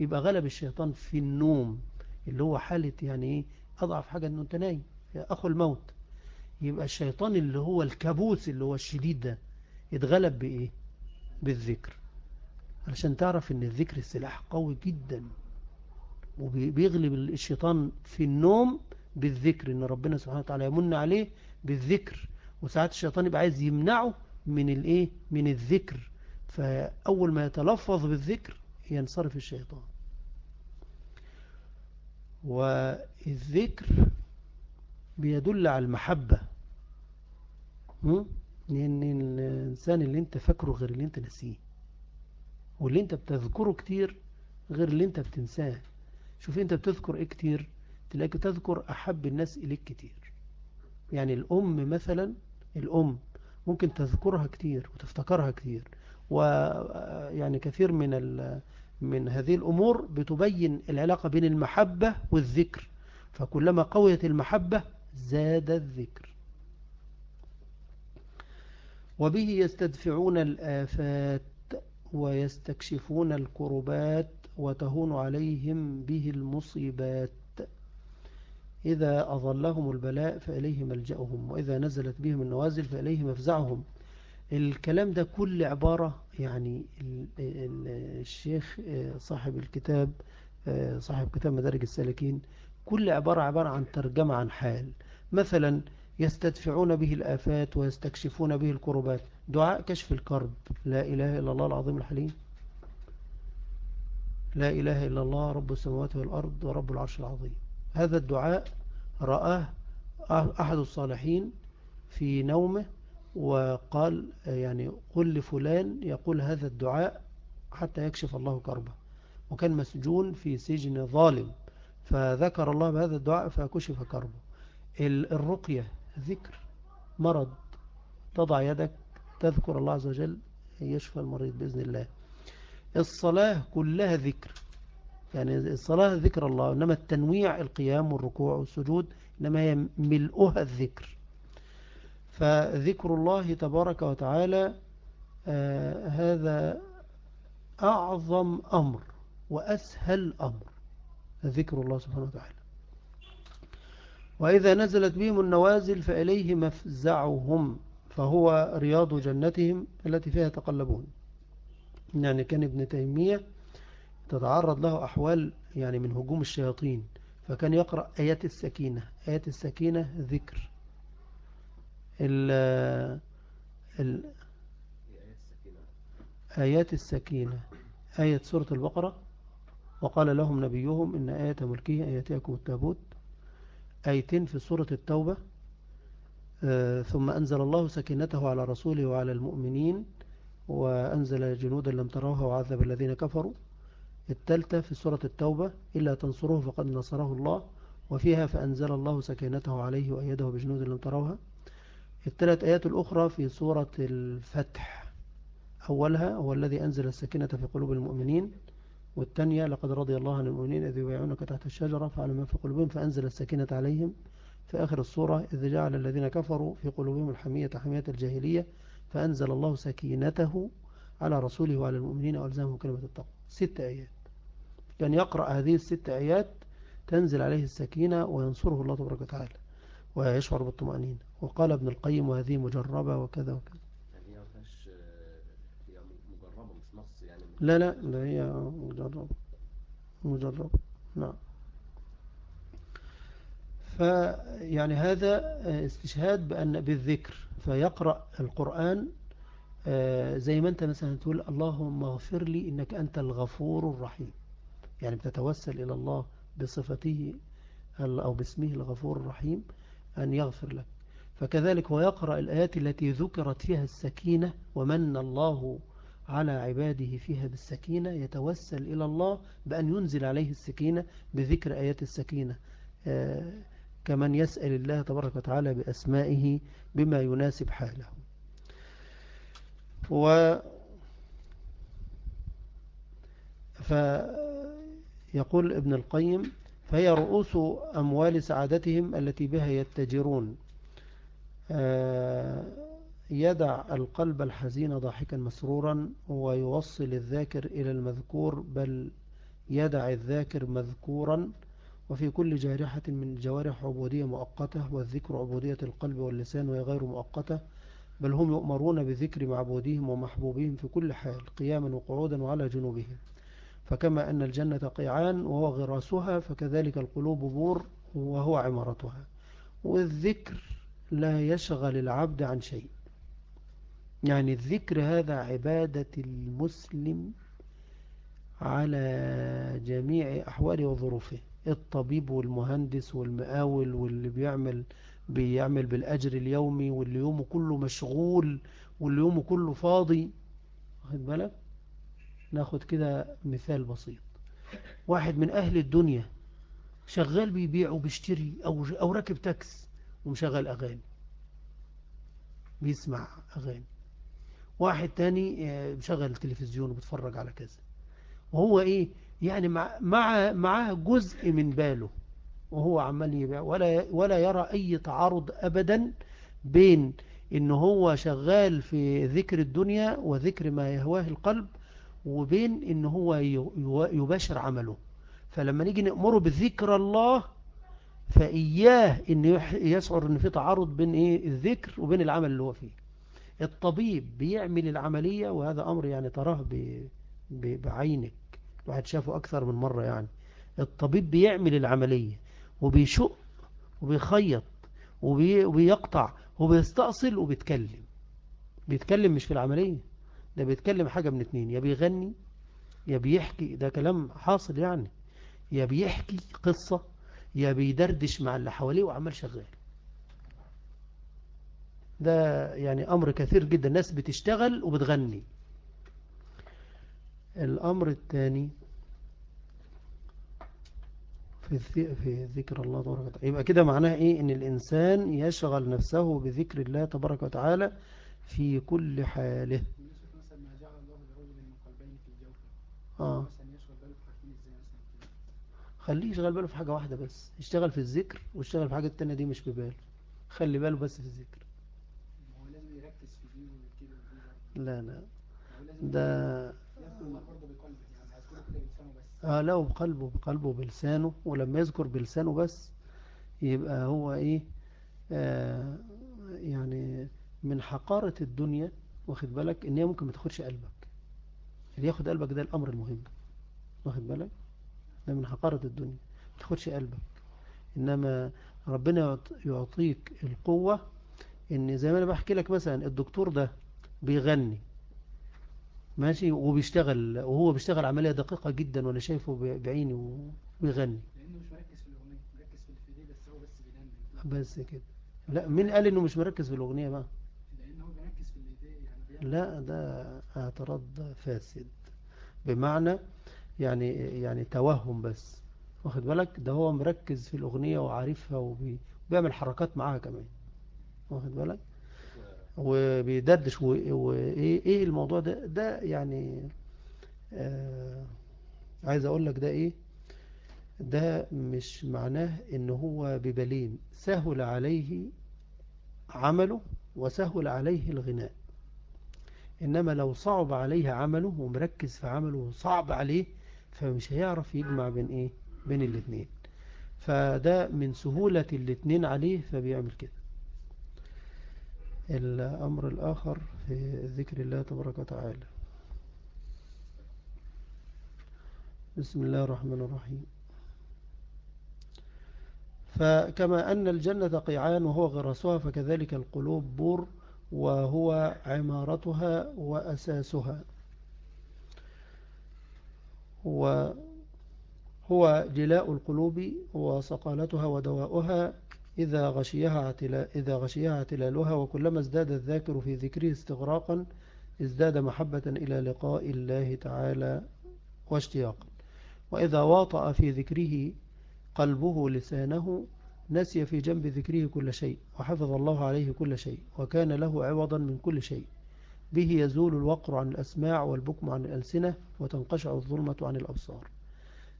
يبقى غلب الشيطان في النوم اللي هو حالة يعني إيه؟ أضعف حاجة أنه أنت نايم أخو الموت. يبقى الشيطان اللي هو الكابوس اللي هو الشديد ده يتغلب بإيه؟ بالذكر. علشان تعرف إن الذكر السلاح قوي جدا وبيغلب الشيطان في النوم بالذكر إن ربنا سبحانه وتعالى يمن عليه بالذكر. وساعات الشيطان يبقى عايز يمنعه من الإيه؟ من الذكر. فأول ما يتلفظ بالذكر ينصرف الشيطان. والذكر بيدل على المحبة. لأن الإنسان اللي أنت فاكره غير اللي أنت نسيه واللي أنت بتذكره كتير غير اللي أنت بتنساه. شوف أنت بتذكر إيه كتير؟ تلاقي تذكر أحب الناس إليك كتير. يعني الأم مثلا الأم ممكن تذكرها كتير وتفتكرها كتير. ويعني كثير من من هذه الأمور بتبين العلاقة بين المحبة والذكر. فكلما قويت المحبة زاد الذكر. وبه يستدفعون الآفات ويستكشفون الكربات وتهون عليهم به المصيبات. إذا أظلهم البلاء فإليه ملجأهم وإذا نزلت بهم النوازل فإليه مفزعهم. الكلام ده كل عبارة يعني الشيخ صاحب الكتاب صاحب كتاب مدارج السالكين كل عبارة عبارة عن ترجمة عن حال. مثلا يستدفعون به الآفات ويستكشفون به الكربات. دعاء كشف الكرب. لا إله إلا الله العظيم الحليم. لا إله إلا الله رب السماوات والأرض ورب العرش العظيم. هذا الدعاء رآه أحد الصالحين في نومه وقال يعني قل لفلان يقول هذا الدعاء حتى يكشف الله كربه. وكان مسجون في سجن ظالم فذكر الله بهذا الدعاء فكشف كربه. الرقية ذكر مرض تضع يدك تذكر الله عز وجل يشفى المريض بإذن الله. الصلاة كلها ذكر يعني الصلاة ذكر الله إنما التنويع القيام والركوع والسجود إنما هي ملؤها الذكر. فذكر الله تبارك وتعالى آه هذا أعظم أمر وأسهل أمر ذكر الله سبحانه وتعالى. وإذا نزلت بهم النوازل فإليه مفزعهم فهو رياض جنتهم التي فيها تقلبون يعني كان ابن تيمية تتعرض له أحوال يعني من هجوم الشياطين فكان يقرأ آيات السكينة آيات السكينة ذكر. ال ال آيات السكينة. آية سورة البقرة. وقال لهم نبيهم إن آية ملكه آياتكم التابوت. آيتين في سورة التوبة. آه، ثم أنزل الله سكينته على رسوله وعلى المؤمنين. وأنزل جنودا لم تروها وعذب الذين كفروا. التالتة في سورة التوبة. إلا تنصروه فقد نصره الله. وفيها فأنزل الله سكينته عليه وأيده بجنود لم تروها. الثلاث آيات الأخرى في سورة الفتح. أولها هو الذي أنزل السكينة في قلوب المؤمنين والثانية لقد رضي الله عن المؤمنين إذ يبايعونك تحت الشجرة فعلى ما في قلوبهم فأنزل السكينة عليهم. في آخر الصورة إذ جعل الذين كفروا في قلوبهم الحمية حمية الجاهلية فأنزل الله سكينته على رسوله وعلى المؤمنين وألزمهم كلمة التقوى. ست آيات. كان يقرأ هذه الست آيات تنزل عليه السكينة وينصره الله تبارك وتعالى. ويشعر بالطمأنينة. وقال ابن القيم وهذه مجربة وكذا وكذا. يعني هي مجربة مش نص يعني. لا لا لا هي مجربة. مجربة. نعم. فيعني هذا استشهاد بأن بالذكر. فيقرأ القرآن آه، زي ما أنت مثلا تقول اللهم اغفر لي إنك أنت الغفور الرحيم. يعني بتتوسل إلى الله بصفته أو باسمه الغفور الرحيم. أن يغفر لك. فكذلك هو يقرأ الآيات التي ذكرت فيها السكينة ومن الله على عباده فيها بالسكينة يتوسل إلى الله بأن ينزل عليه السكينة بذكر آيات السكينة. آه، كمن يسأل الله تبارك وتعالى بأسمائه بما يناسب حاله. و فيقول ابن القيم فهي رؤوس أموال سعادتهم التي بها يتجرون. آه، يدع القلب الحزين ضاحكا مسرورا ويوصل الذاكر إلى المذكور بل يدع الذاكر مذكورا. وفي كل جارحة من الجوارح عبودية مؤقتة والذكر عبودية القلب واللسان وهي غير مؤقتة بل هم يؤمرون بذكر معبوديهم ومحبوبهم في كل حال قياما وقعودا وعلى جنوبهم. فكما أن الجنة قيعان وهو غراسها فكذلك القلوب بور وهو عمارتها. والذكر لا يشغل العبد عن شيء. يعني الذكر هذا عبادة المسلم على جميع أحواله وظروفه. الطبيب والمهندس والمقاول واللي بيعمل بيعمل بالأجر اليومي واللي يومه كله مشغول واللي يومه كله فاضي. واخد بالك؟ ناخد كده مثال بسيط. واحد من أهل الدنيا شغال بيبيع وبيشتري أو, أو راكب تاكس ومشغل أغاني. بيسمع أغاني. واحد تاني آه، مشغل التلفزيون وبتفرج على كذا. وهو إيه؟ يعني مع مع معاه جزء من باله. وهو عمال يبيع. ولا ولا يرى أي تعارض أبدا بين إن هو شغال في ذكر الدنيا وذكر ما يهواه القلب وبين إن هو يباشر عمله. فلما نيجي نأمره بذكر الله فإياه يح- يشعر أن في تعارض بين إيه؟ الذكر وبين العمل اللي هو فيه. الطبيب بيعمل العملية وهذا أمر يعني تراه بعينك. الواحد شافه أكثر من مرة يعني. الطبيب بيعمل العملية وبيشق وبيخيط وبي- وبيقطع وبيستأصل وبيتكلم. بيتكلم مش في العملية. ده بيتكلم حاجة من اتنين يا بيغني يا بيحكي ده كلام حاصل يعني يا بيحكي قصة يا بيدردش مع اللي حواليه وعمال شغال. ده يعني أمر كثير جدا الناس بتشتغل وبتغني. الأمر الثاني في في ذكر الله تبارك وتعالى. يبقى كده معناه إيه؟ إن الإنسان يشغل نفسه بذكر الله تبارك وتعالى في كل حاله بالنسبة مثلا ما جعل الله لرجل من قلبين في جوفه آه مثلا يشغل باله في حاجتين إزاي مثلا كده؟ خليه يشغل باله في حاجة واحدة بس يشتغل في الذكر ويشتغل في حاجة التانية دي مش في باله خلي باله بس في الذكر. هو لازم يركز في دي وكده لا لا. ده يعني آه لا بقلبه بقلبه بلسانه ولما يذكر بلسانه بس يبقى هو إيه؟ آه يعني من حقارة الدنيا واخد بالك؟ إن هي ممكن ما تاخدش قلبك. اللي ياخد قلبك ده الأمر المهم. واخد بالك؟ ده من حقارة الدنيا. ما تاخدش قلبك. إنما ربنا يعط- يعطيك القوة إن زي ما أنا بحكي لك مثلا الدكتور ده بيغني. ماشي؟ وبيشتغل وهو بيشتغل عملية دقيقة جدا وأنا شايفه بعيني وبيغني. لأنه مش مركز في الأغنية مركز في ايديه بس هو بس بيغني. بس كده. لا مين قال إنه مش مركز في الأغنية بقى لأن هو بيركز في اللي ايديه يعني بيعمل لا ده اعتراض فاسد. بمعنى يعني يعني توهم بس. واخد بالك؟ ده هو مركز في الأغنية وعارفها وبي- وبيعمل حركات معاها كمان. واخد بالك؟ وبيدردش وإيه إيه الموضوع ده؟ ده يعني آه عايز أقول لك ده إيه؟ ده مش معناه إن هو ببلين سهل عليه عمله وسهل عليه الغناء. إنما لو صعب عليه عمله ومركز في عمله وصعب عليه فمش هيعرف يجمع بين إيه؟ بين الاثنين فده من سهولة الاثنين عليه فبيعمل كده. الأمر الآخر في ذكر الله تبارك وتعالى. بسم الله الرحمن الرحيم. فكما أن الجنة قيعان وهو غرسها فكذلك القلوب بور وهو عمارتها وأساسها. وهو جلاء القلوب وصقالتها ودواؤها إذا غشيها إذا غشيها اعتلالها وكلما ازداد الذاكر في ذكره استغراقا ازداد محبة إلى لقاء الله تعالى واشتياقا. وإذا واطأ في ذكره قلبه لسانه نسي في جنب ذكره كل شيء وحفظ الله عليه كل شيء وكان له عوضا من كل شيء. به يزول الوقر عن الأسماع والبكم عن الألسنة وتنقشع الظلمة عن الأبصار.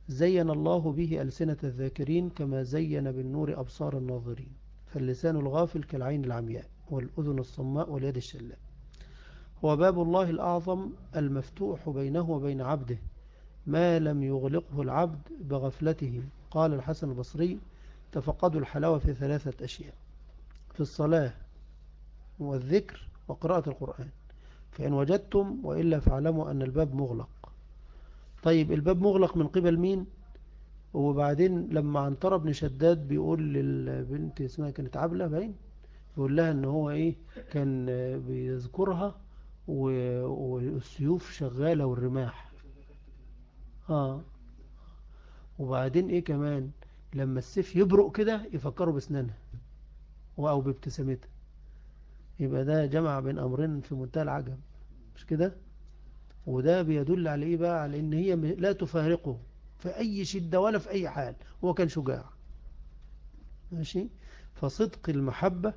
زين الله به ألسنة الذاكرين كما زين بالنور أبصار الناظرين. فاللسان الغافل كالعين العمياء والأذن الصماء واليد الشلاء. هو باب الله الأعظم المفتوح بينه وبين عبده. ما لم يغلقه العبد بغفلته. قال الحسن البصري تفقدوا الحلاوة في ثلاثة أشياء في الصلاة والذكر وقراءة القرآن. فإن وجدتم وإلا فاعلموا أن الباب مغلق. طيب الباب مغلق من قبل مين؟ وبعدين لما عنتر بن شداد بيقول للبنت اسمها كانت عبلة باين بيقول لها إن هو إيه كان بيذكرها والسيوف شغالة والرماح. آه. وبعدين إيه كمان؟ لما السيف يبرق كده يفكروا بسنانها أو بابتسامتها. يبقى ده جمع بين أمرين في منتهى العجب مش كده؟ وده بيدل على إيه بقى؟ على إن هي لا تفارقه في أي شدة ولا في أي حال هو كان شجاع. ماشي؟ فصدق المحبة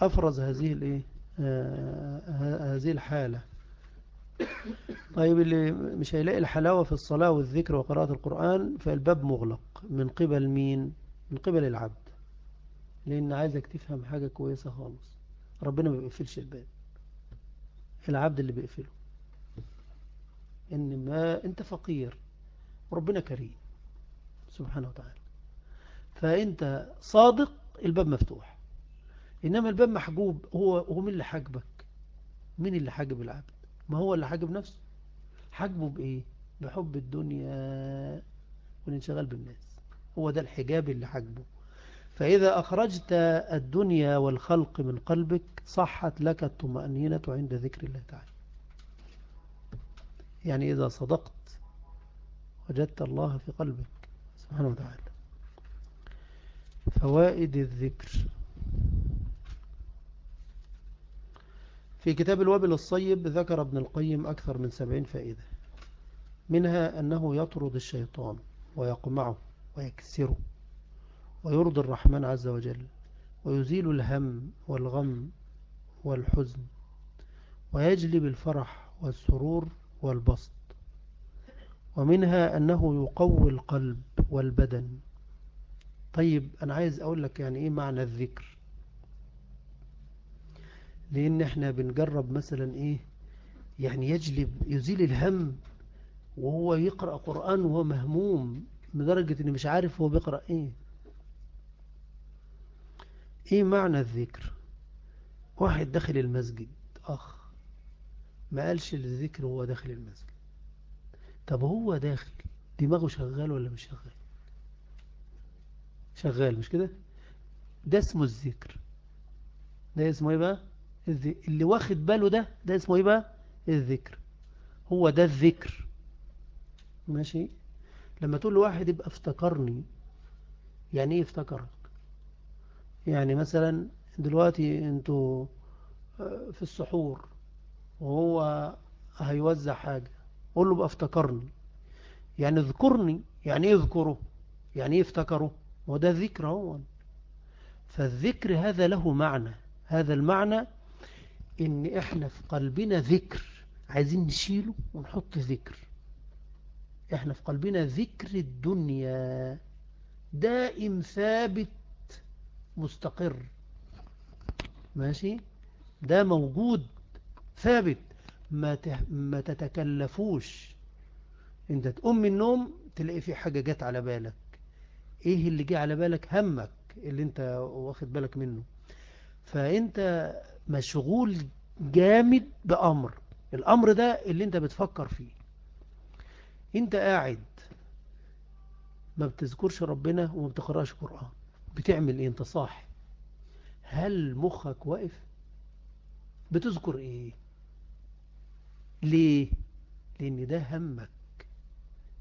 أفرز هذه الإيه؟ آه هذه الحالة. طيب اللي مش هيلاقي الحلاوة في الصلاة والذكر وقراءة القرآن فالباب مغلق. من قبل مين؟ من قبل العبد. لأن عايزك تفهم حاجة كويسة خالص. ربنا ما بيقفلش الباب. العبد اللي بيقفله. إن ما أنت فقير. وربنا كريم. سبحانه وتعالى. فأنت صادق الباب مفتوح. إنما الباب محجوب. هو هو مين اللي حاجبك؟ مين اللي حاجب العبد؟ ما هو اللي حاجب نفسه؟ حاجبه بإيه؟ بحب الدنيا والانشغال بالناس. هو ده الحجاب اللي حاجبه. فإذا أخرجت الدنيا والخلق من قلبك صحت لك الطمأنينة عند ذكر الله تعالى. يعني إذا صدقت وجدت الله في قلبك سبحانه وتعالى. فوائد الذكر. في كتاب الوابل الصيب ذكر ابن القيم أكثر من سبعين فائدة منها أنه يطرد الشيطان ويقمعه ويكسره ويرضي الرحمن عز وجل ويزيل الهم والغم والحزن ويجلب الفرح والسرور والبسط ومنها أنه يقوي القلب والبدن. طيب أنا عايز أقول لك يعني إيه معنى الذكر؟ لأن إحنا بنجرب مثلا إيه؟ يعني يجلب يزيل الهم وهو يقرأ قرآن وهو مهموم لدرجة إنه مش عارف هو بيقرأ إيه. إيه معنى الذكر؟ واحد داخل المسجد أخ ما قالش الذكر وهو داخل المسجد. طب هو داخل دماغه شغال ولا مش شغال؟ شغال مش كده؟ ده اسمه الذكر. ده اسمه إيه بقى؟ اللي واخد باله ده ده اسمه إيه بقى؟ الذكر. هو ده الذكر. ماشي؟ لما تقول لواحد يبقى افتكرني يعني إيه افتكرك؟ يعني مثلا دلوقتي أنتوا آه، في السحور وهو هيوزع حاجة قول له بقى افتكرني. يعني اذكرني يعني إيه اذكره؟ يعني إيه افتكره؟ وده ذكر هو فالذكر هذا له معنى. هذا المعنى إن إحنا في قلبنا ذكر. عايزين نشيله ونحط ذكر. إحنا في قلبنا ذكر الدنيا. دائم ثابت مستقر. ماشي؟ ده موجود ثابت. ما ما تتكلفوش. أنت تقوم من النوم تلاقي في حاجة جت على بالك. إيه اللي جه على بالك؟ همك اللي أنت واخد بالك منه. فأنت مشغول جامد بأمر. الأمر ده اللي انت بتفكر فيه. انت قاعد ما بتذكرش ربنا وما بتقراش قرآن. بتعمل إيه؟ انت صاحي. هل مخك واقف؟ بتذكر إيه؟ ليه؟ لأن ده همك.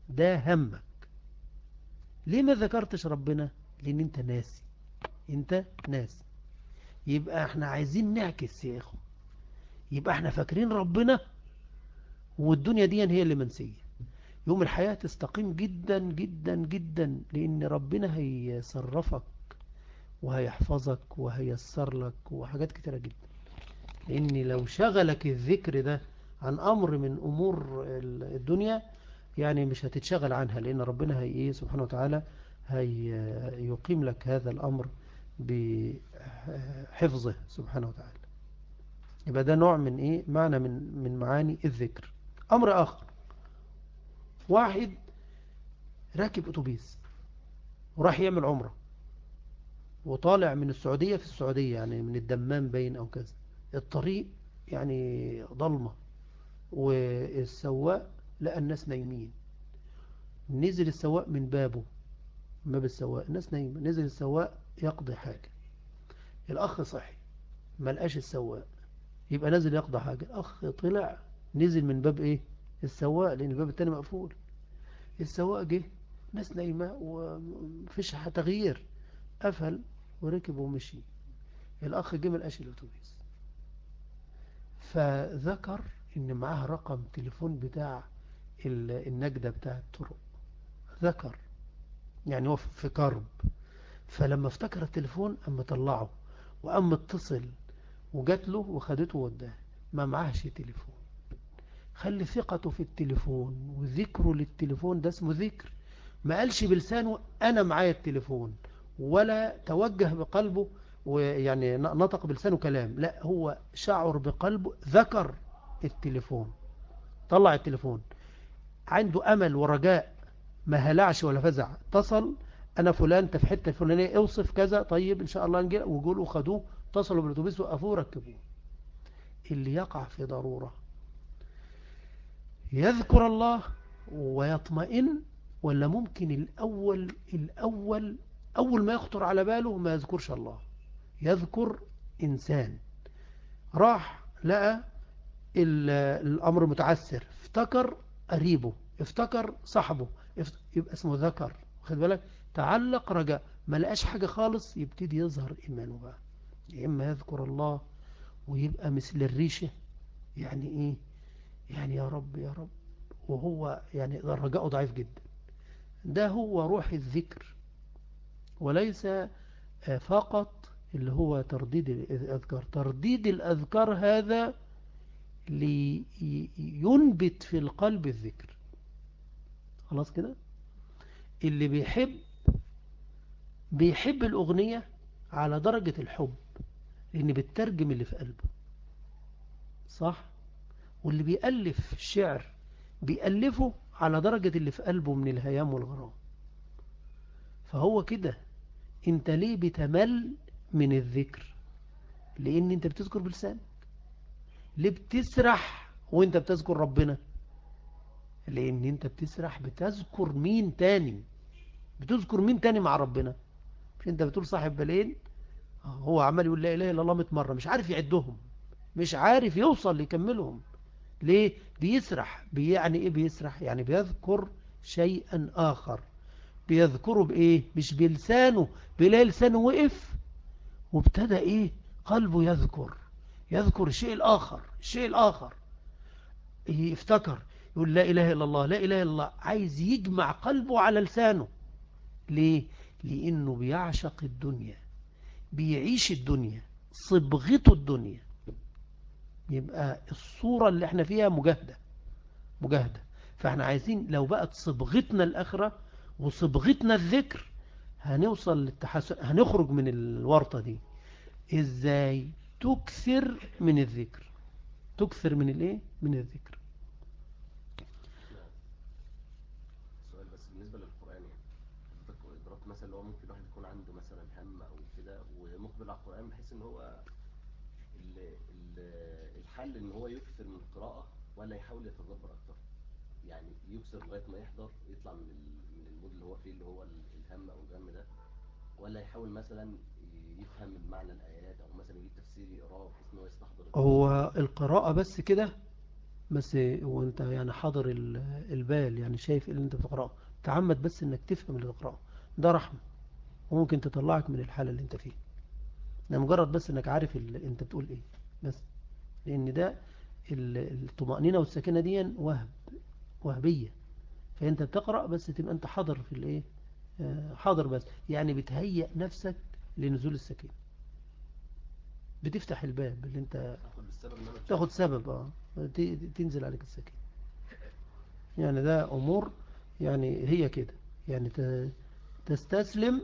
ده همك. ليه ما ذكرتش ربنا؟ لأن انت ناسي. انت ناسي. يبقى إحنا عايزين نعكس يا اخو يبقى إحنا فاكرين ربنا والدنيا دي هي اللي منسية. يوم الحياة تستقيم جدا جدا جدا لأن ربنا هيصرفك وهيحفظك وهيسر لك وحاجات كتيرة جدا. لأن لو شغلك الذكر ده عن أمر من أمور الدنيا يعني مش هتتشغل عنها لأن ربنا هي إيه؟ سبحانه وتعالى هيقيم لك هذا الأمر بحفظه سبحانه وتعالى. يبقى ده نوع من إيه؟ معنى من من معاني الذكر. أمر آخر. واحد راكب أتوبيس وراح يعمل عمرة وطالع من السعودية في السعودية يعني من الدمام بين أو كذا. الطريق يعني ضلمة والسواق لقى الناس نايمين. نزل السواق من بابه. باب السواق. الناس نايمة. نزل السواق يقضي حاجة. الأخ صحي ما لقاش السواق. يبقى نزل يقضي حاجة. الأخ طلع نزل من باب إيه؟ السواق لأن الباب التاني مقفول. السواق جه ناس نايمة ومفيش تغيير. قفل وركب ومشي. الأخ جه ما لقاش الأتوبيس. فذكر إن معاه رقم تليفون بتاع النجدة بتاع الطرق. ذكر. يعني هو في كرب. فلما افتكر التليفون أما طلعه وأما اتصل وجات له وخدته وداه ما معهش تليفون. خلي ثقته في التليفون وذكره للتليفون. ده اسمه ذكر. ما قالش بلسانه أنا معايا التليفون ولا توجه بقلبه ويعني نطق بلسانه كلام. لا هو شعر بقلبه ذكر التليفون. طلع التليفون. عنده أمل ورجاء. ما هلعش ولا فزع. اتصل أنا فلان أنت في حتة فلانية أوصف كذا طيب إن شاء الله نجي وجولوا خدوه اتصلوا بالأتوبيس وقفوه وركبوه اللي يقع في ضرورة يذكر الله ويطمئن ولا ممكن الأول الأول أول ما يخطر على باله ما يذكرش الله. يذكر إنسان. راح لقى الأمر متعسر. افتكر قريبه افتكر صاحبه يبقى اسمه ذكر. خد بالك؟ تعلق رجاء. ما لقاش حاجة خالص يبتدي يظهر إيمانه بقى. يا إما يذكر الله ويبقى مثل الريشة. يعني إيه؟ يعني يا رب يا رب. وهو يعني رجاءه ضعيف جدا. ده هو روح الذكر. وليس فقط اللي هو ترديد الأذكار. ترديد الأذكار هذا لينبت في القلب الذكر. خلاص كده؟ اللي بيحب بيحب الأغنية على درجة الحب لأن بتترجم اللي في قلبه. صح؟ واللي بيألف الشعر بيألفه على درجة اللي في قلبه من الهيام والغرام. فهو كده أنت ليه بتمل من الذكر؟ لأن أنت بتذكر بلسانك. ليه بتسرح وأنت بتذكر ربنا؟ لأن أنت بتسرح بتذكر مين تاني؟ بتذكر مين تاني مع ربنا؟ مش انت بتقول صاحب بالين هو عمال يقول لا إله إلا الله 100 مره مش عارف يعدهم مش عارف يوصل ليكملهم ليه؟ بيسرح يعني إيه بيسرح؟ يعني بيذكر شيئا آخر. بيذكره بإيه؟ مش بلسانه. بلا لسانه وقف. وابتدى إيه؟ قلبه يذكر يذكر الشيء الآخر الشيء الآخر. يفتكر يقول لا إله إلا الله لا إله إلا الله. عايز يجمع قلبه على لسانه. ليه؟ لأنه بيعشق الدنيا بيعيش الدنيا صبغته الدنيا. يبقى الصورة اللي إحنا فيها مجاهدة مجاهدة. فاحنا عايزين لو بقت صبغتنا الآخرة وصبغتنا الذكر هنوصل للتحسن هنخرج من الورطة دي. إزاي؟ تكثر من الذكر. تكثر من الإيه؟ من الذكر سؤال بس بالنسبة للقرآن يعني حضرتك إدراك مثلا اللي هو ممكن الواحد يكون عنده مثلا هم أو كده ومقبل على القرآن بحيث إن هو ال ال الحل إن هو يكثر من القراءة ولا يحاول يتدبر أكتر. يعني يكثر لغاية ما يحضر يطلع من من المود اللي هو فيه اللي هو ال- الهم أو الغم ده ولا يحاول مثلا يفهم معنى الآيات أو مثلا يجيب تفسير يقرأه بحيث إن هو يستحضر. هو القراءة بس كده بس وانت يعني حاضر ال- البال يعني شايف إيه اللي أنت بتقرأه. تعمد بس إنك تفهم اللي بتقرأه. ده رحمة وممكن تطلعك من الحالة اللي أنت فيها. ده مجرد بس إنك عارف. أنت بتقول إيه. بس لأن ده ال- الطمأنينة والسكينة دي وهب وهبية. فأنت بتقرأ بس تبقى أنت حاضر في الايه آه، حاضر بس. يعني بتهيئ نفسك لنزول السكينة. بتفتح الباب اللي أنت تاخد سبب آه. تنزل عليك السكينة. يعني ده أمور يعني هي كده. يعني تستسلم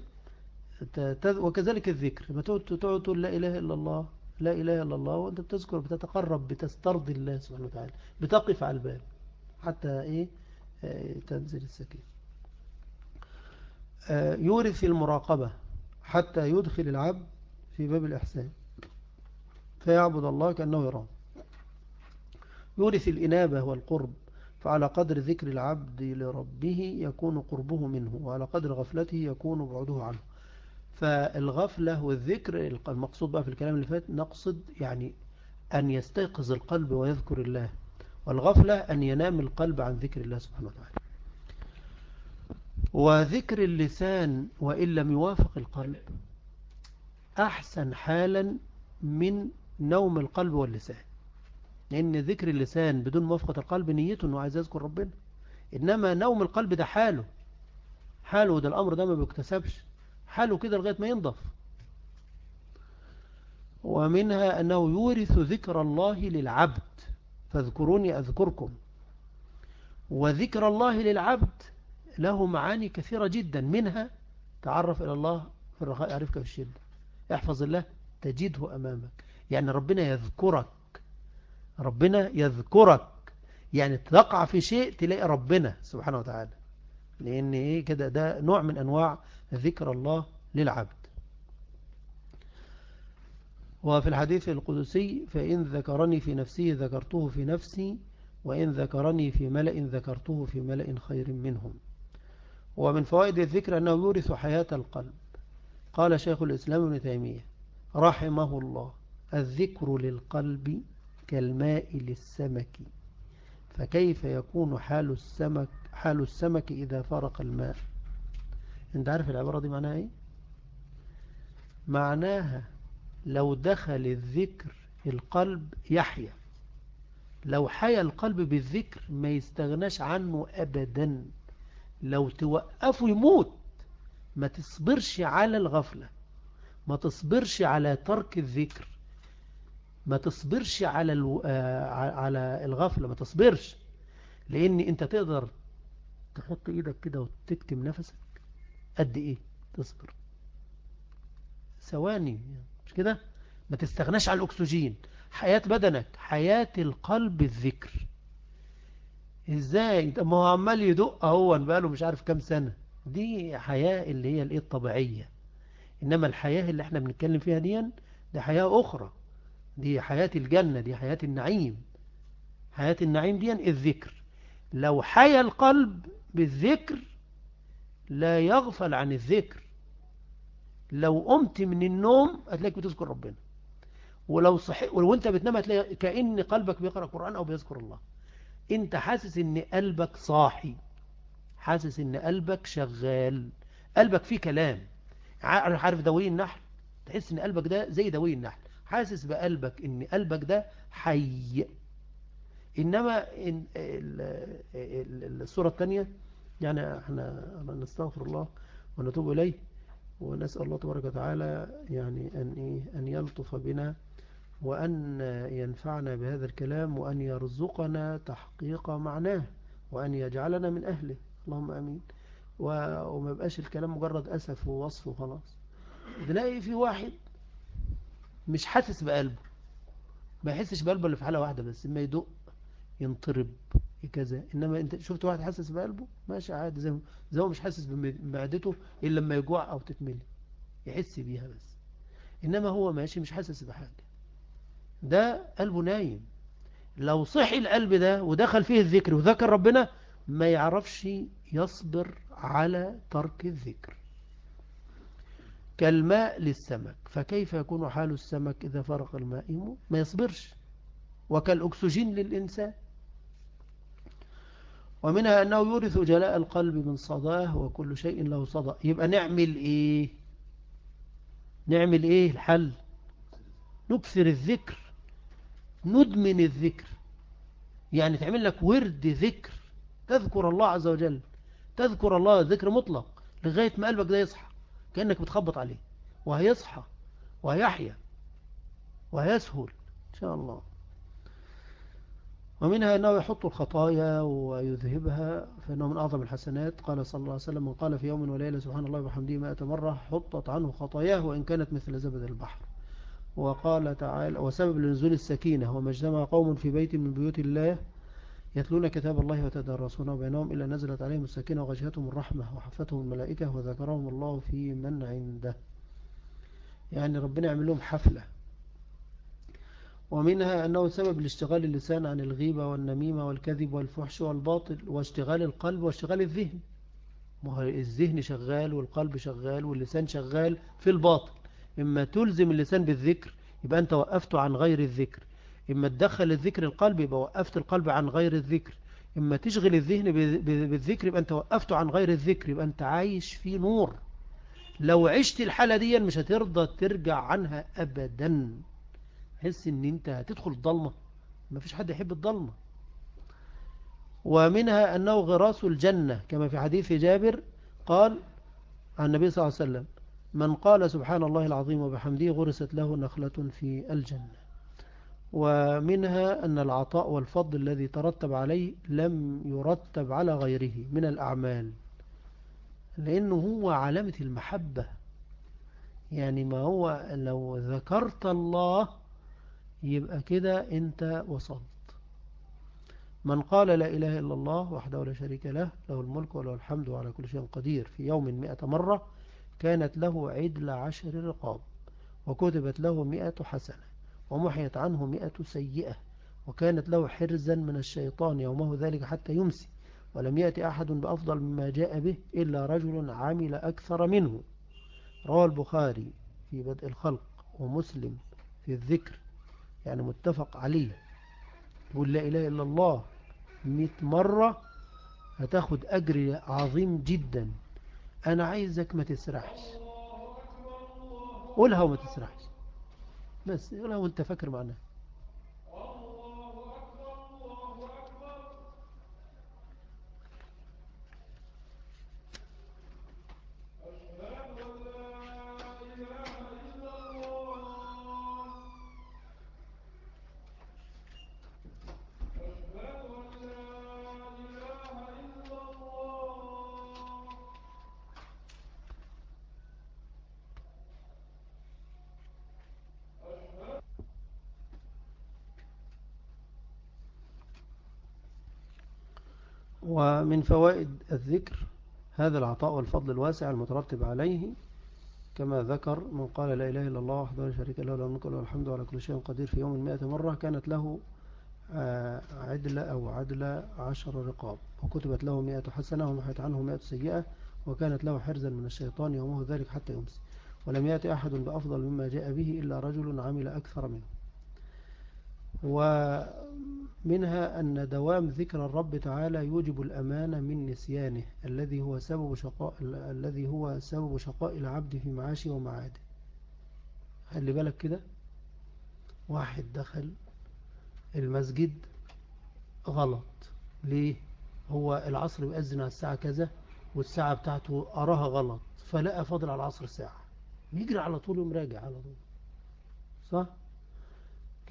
وكذلك الذكر. لما تقعد تقول لا إله إلا الله لا إله إلا الله وأنت بتذكر بتتقرب بتسترضي الله سبحانه وتعالى بتقف على الباب حتى إيه؟ آه، تنزل السكينة. آه، يورث المراقبة حتى يدخل العبد في باب الإحسان. فيعبد الله كأنه يراه. يورث الإنابة والقرب فعلى قدر ذكر العبد لربه يكون قربه منه وعلى قدر غفلته يكون بعده عنه. فالغفلة والذكر المقصود بقى في الكلام اللي فات نقصد يعني أن يستيقظ القلب ويذكر الله. والغفلة أن ينام القلب عن ذكر الله سبحانه وتعالى. وذكر اللسان وإن لم يوافق القلب أحسن حالا من نوم القلب واللسان. لأن ذكر اللسان بدون موافقة القلب نيته أنه عايز يذكر ربنا. إنما نوم القلب ده حاله. حاله ده الأمر ده ما بيكتسبش. حاله كده لغاية ما ينضف. ومنها أنه يورث ذكر الله للعبد. فاذكروني أذكركم. وذكر الله للعبد له معاني كثيرة جدا. منها تعرف إلى الله في الرخاء يعرفك في الشدة. احفظ الله تجده أمامك. يعني ربنا يذكرك. ربنا يذكرك. يعني تقع في شيء تلاقي ربنا سبحانه وتعالى. لأن إيه كده؟ ده نوع من أنواع ذكر الله للعبد. وفي الحديث القدسي فإن ذكرني في نفسي ذكرته في نفسي وإن ذكرني في ملأ ذكرته في ملأ خير منهم. ومن فوائد الذكر أنه يورث حياة القلب. قال شيخ الإسلام ابن تيمية رحمه الله الذكر للقلب كالماء للسمك. فكيف يكون حال السمك حال السمك إذا فرق الماء؟ انت عارف العبارة دي معناها إيه؟ معناها لو دخل الذكر القلب يحيا. لو حيا القلب بالذكر ما يستغناش عنه أبدا. لو توقفه يموت ما تصبرش على الغفلة ما تصبرش على ترك الذكر ما تصبرش على ألو... آه، على الغفلة ما تصبرش. لأن أنت تقدر تحط إيدك كده وتكتم نفسك قد إيه؟ تصبر. ثواني مش كده؟ ما تستغناش على الأكسجين. حياة بدنك حياة القلب الذكر. إزاي؟ ما هو عمال يدق اهو بقاله مش عارف كام سنة. دي حياة اللي هي الإيه؟ الطبيعية. إنما الحياة اللي إحنا بنتكلم فيها دي دي حياة أخرى. دي حياة الجنة دي حياة النعيم. حياة النعيم دي الذكر. لو حيا القلب بالذكر لا يغفل عن الذكر. لو قمت من النوم هتلاقيك بتذكر ربنا. ولو صحي وانت بتنام هتلاقي كأن قلبك بيقرأ قرآن أو بيذكر الله. انت حاسس إن قلبك صاحي. حاسس إن قلبك شغال. قلبك فيه كلام. عارف دوي النحل؟ تحس إن قلبك ده زي دوي النحل. حاسس بقلبك إن قلبك ده حي. إنما إن الصورة الثانية يعني إحنا نستغفر الله ونتوب إليه ونسأل الله تبارك وتعالى يعني أن, إيه أن يلطف بنا وأن ينفعنا بهذا الكلام وأن يرزقنا تحقيق معناه وأن يجعلنا من أهله. اللهم أمين. وما بقاش الكلام مجرد أسف ووصف وخلاص. بنلاقي في واحد مش حاسس بقلبه ما يحسش بقلبه اللي في حالة واحدة بس اما يدق ينطرب. كذا. إنما أنت شفت واحد حاسس بقلبه؟ ماشي عادي. زي زي هو مش حاسس بمعدته إلا لما يجوع أو تتملي. يحس بيها بس. إنما هو ماشي مش حاسس بحاجة. ده قلبه نايم. لو صحي القلب ده ودخل فيه الذكر وذكر ربنا ما يعرفش يصبر على ترك الذكر. كالماء للسمك. فكيف يكون حال السمك إذا فرق الماء؟ ما يصبرش. وكالأكسجين للإنسان. ومنها أنه يورث جلاء القلب من صداه وكل شيء له صدى. يبقى نعمل إيه؟ نعمل إيه الحل؟ نكثر الذكر. ندمن الذكر. يعني تعمل لك ورد ذكر. تذكر الله عز وجل. تذكر الله ذكر مطلق لغاية ما قلبك ده يصحى. كأنك بتخبط عليه. وهيصحى. وهيحيا. وهيسهل. إن شاء الله. ومنها أنه يحط الخطايا ويذهبها فإنه من أعظم الحسنات. قال صلى الله عليه وسلم من قال في يوم وليلة سبحان الله وبحمده مائة مرة حطت عنه خطاياه وإن كانت مثل زبد البحر. وقال تعالى وسبب لنزول السكينة وما اجتمع قوم في بيت من بيوت الله يتلون كتاب الله وتدرسونه بينهم إلا نزلت عليهم السكينة وغشيتهم الرحمة وحفتهم الملائكة وذكرهم الله في من عنده. يعني ربنا يعمل لهم حفلة. ومنها أنه سبب لاشتغال اللسان عن الغيبة والنميمة والكذب والفحش والباطل واشتغال القلب واشتغال الذهن. الذهن شغال والقلب شغال واللسان شغال في الباطل. إما تلزم اللسان بالذكر يبقى أنت وقفته عن غير الذكر. إما تدخل الذكر القلب يبقى وقفت القلب عن غير الذكر. إما تشغل الذهن بالذكر يبقى أنت وقفته عن غير الذكر يبقى أنت عايش في نور. لو عشت الحالة دي مش هترضى ترجع عنها أبدا. حس إن أنت هتدخل الضلمة. ما فيش حد يحب الضلمة. ومنها أنه غراس الجنة كما في حديث جابر قال عن النبي صلى الله عليه وسلم من قال سبحان الله العظيم وبحمده غرست له نخلة في الجنة. ومنها أن العطاء والفضل الذي ترتب عليه لم يرتب على غيره من الأعمال. لأنه هو علامة المحبة. يعني ما هو لو ذكرت الله يبقى كده انت وصلت. من قال لا إله إلا الله وحده لا شريك له له الملك وله الحمد وعلى كل شيء قدير. في يوم مئة مرة كانت له عدل عشر رقاب وكتبت له مئة حسنة ومحيت عنه مئة سيئة وكانت له حرزا من الشيطان يومه ذلك حتى يمسي. ولم يأتي أحد بأفضل مما جاء به إلا رجل عمل أكثر منه. روى البخاري في بدء الخلق ومسلم في الذكر. يعني متفق عليه. يقول لا إله إلا الله مئة مرة هتاخد أجر عظيم جدا. أنا عايزك ما تسرحش. قولها وما تسرحش. بس قولها وأنت فاكر معناها. ومن فوائد الذكر هذا العطاء والفضل الواسع المترتب عليه كما ذكر من قال لا إله إلا الله وحده لا شريك له له الملك وله الحمد على كل شيء قدير في يوم مئة مرة كانت له آه، عدل أو عدل عشر رقاب وكتبت له مئة حسنة ومحيت عنه مئة سيئة وكانت له حرزا من الشيطان يومه ذلك حتى يمسي ولم يأتي أحد بأفضل مما جاء به إلا رجل عمل أكثر منه. ومنها أن دوام ذكر الرب تعالى يوجب الأمان من نسيانه الذي هو سبب شقاء الذي هو سبب شقاء العبد في معاشه ومعاده. خلي بالك كده. واحد دخل المسجد غلط. ليه؟ هو العصر بيأذن على الساعة كذا والساعة بتاعته أراها غلط فلقى فاضل على العصر ساعة. يجري على طول ومراجع على طول. صح؟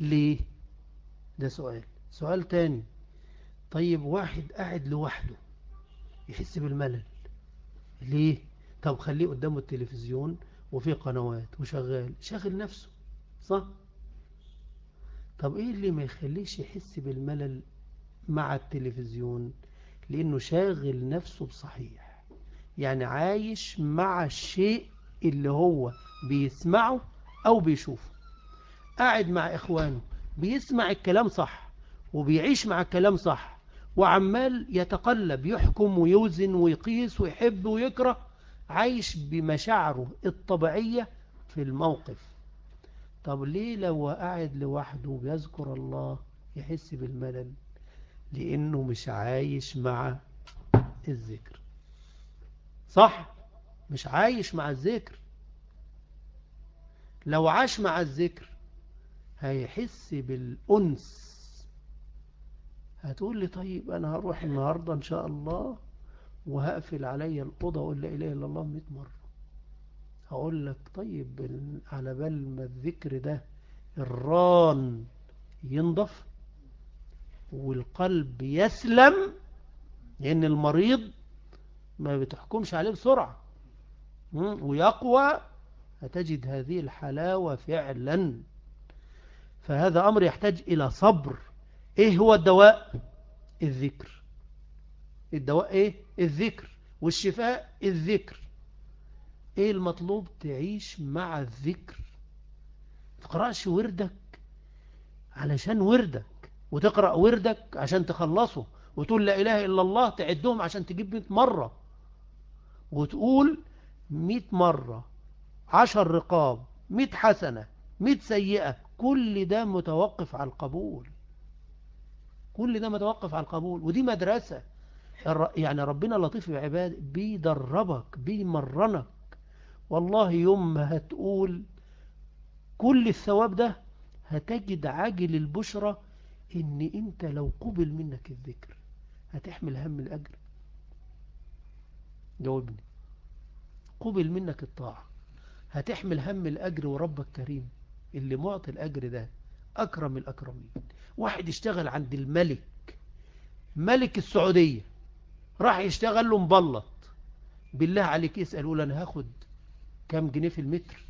ليه؟ ده سؤال. سؤال تاني. طيب واحد قاعد لوحده يحس بالملل. ليه؟ طب خليه قدامه التلفزيون وفي قنوات وشغال شاغل نفسه صح؟ طب إيه اللي ما يخليش يحس بالملل مع التلفزيون؟ لأنه شاغل نفسه بصحيح. يعني عايش مع الشيء اللي هو بيسمعه أو بيشوفه. قاعد مع إخوانه. بيسمع الكلام صح وبيعيش مع الكلام صح وعمال يتقلب يحكم ويوزن ويقيس ويحب ويكره عايش بمشاعره الطبيعية في الموقف. طب ليه لو قاعد لوحده بيذكر الله يحس بالملل؟ لأنه مش عايش مع الذكر. صح؟ مش عايش مع الذكر. لو عاش مع الذكر هيحس بالأنس. هتقول لي طيب أنا هروح النهاردة إن شاء الله وهقفل علي الأوضة وأقول لا إله إلا الله 100 مرة. هقول لك طيب على بال ما الذكر ده الران ينضف والقلب يسلم لأن المريض ما بتحكمش عليه بسرعة. ويقوى. هتجد هذه الحلاوة فعلا. فهذا أمر يحتاج إلى صبر. إيه هو الدواء؟ الذكر. الدواء إيه؟ الذكر. والشفاء الذكر. إيه المطلوب؟ تعيش مع الذكر. تقرأش وردك علشان وردك وتقرأ وردك عشان تخلصه وتقول لا إله إلا الله تعدهم عشان تجيب 100 مرة. وتقول 100 مرة عشر رقاب 100 حسنة 100 سيئة كل ده متوقف على القبول. كل ده متوقف على القبول. ودي مدرسة. يعني ربنا لطيف بعباد بيدربك بيمرنك. والله يوم ما هتقول كل الثواب ده هتجد عاجل البشرة إن أنت لو قبل منك الذكر هتحمل هم الأجر. جاوبني. قبل منك الطاعة. هتحمل هم الأجر وربك كريم. اللي معطي الأجر ده أكرم الأكرمين. واحد اشتغل عند الملك ملك السعودية راح يشتغل له مبلط. بالله عليك يسأل يقول أنا هاخد كام جنيه في المتر؟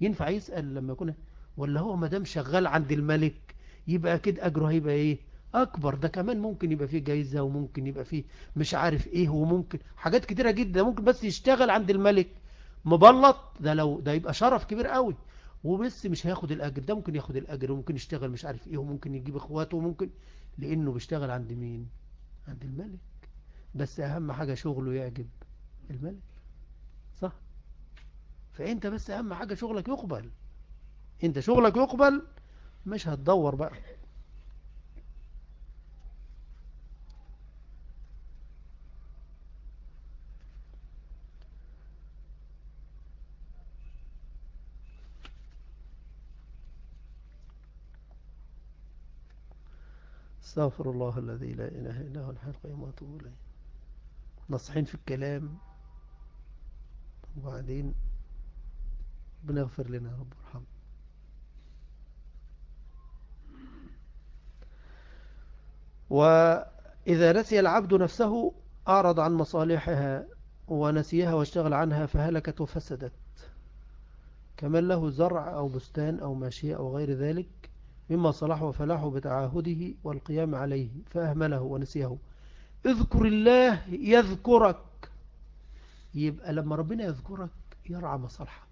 ينفع يسأل لما يكون ولا هو مدام شغال عند الملك يبقى أكيد أجره هيبقى إيه؟ أكبر. ده كمان ممكن يبقى فيه جايزة وممكن يبقى فيه مش عارف إيه وممكن حاجات كتيرة جدا. ممكن بس يشتغل عند الملك. مبلط ده لو ده يبقى شرف كبير قوي. وبس مش هياخد الأجر. ده ممكن ياخد الأجر وممكن يشتغل مش عارف إيه وممكن يجيب إخواته وممكن لأنه بيشتغل عند مين؟ عند الملك. بس أهم حاجة شغله يعجب الملك. صح؟ فأنت بس أهم حاجة شغلك يقبل. أنت شغلك يقبل مش هتدور بقى. أستغفر الله الذي لا إله إلا هو الحي القيوم وأتوب إليه. نصحين في الكلام وبعدين بنغفر لنا يا رب ارحم. وإذا نسي العبد نفسه أعرض عن مصالحها ونسيها واشتغل عنها فهلكت وفسدت كمن له زرع أو بستان أو ماشية أو غير ذلك مما صلح وفلاح بتعاهده والقيام عليه فأهمله ونسيه. اذكر الله يذكرك. يبقى لما ربنا يذكرك يرعى مصالحك.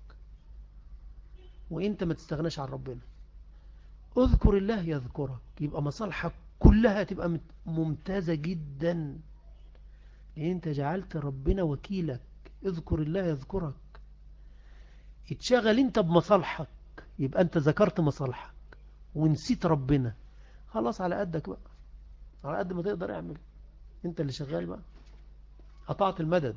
وانت ما تستغناش عن ربنا. اذكر الله يذكرك. يبقى مصالحك كلها تبقى ممتازة جدا. أنت جعلت ربنا وكيلك. اذكر الله يذكرك. اتشغل أنت بمصالحك. يبقى أنت ذكرت مصالحك. ونسيت ربنا. خلاص على قدك بقى. على قد ما تقدر اعمل. انت اللي شغال بقى. قطعت المدد.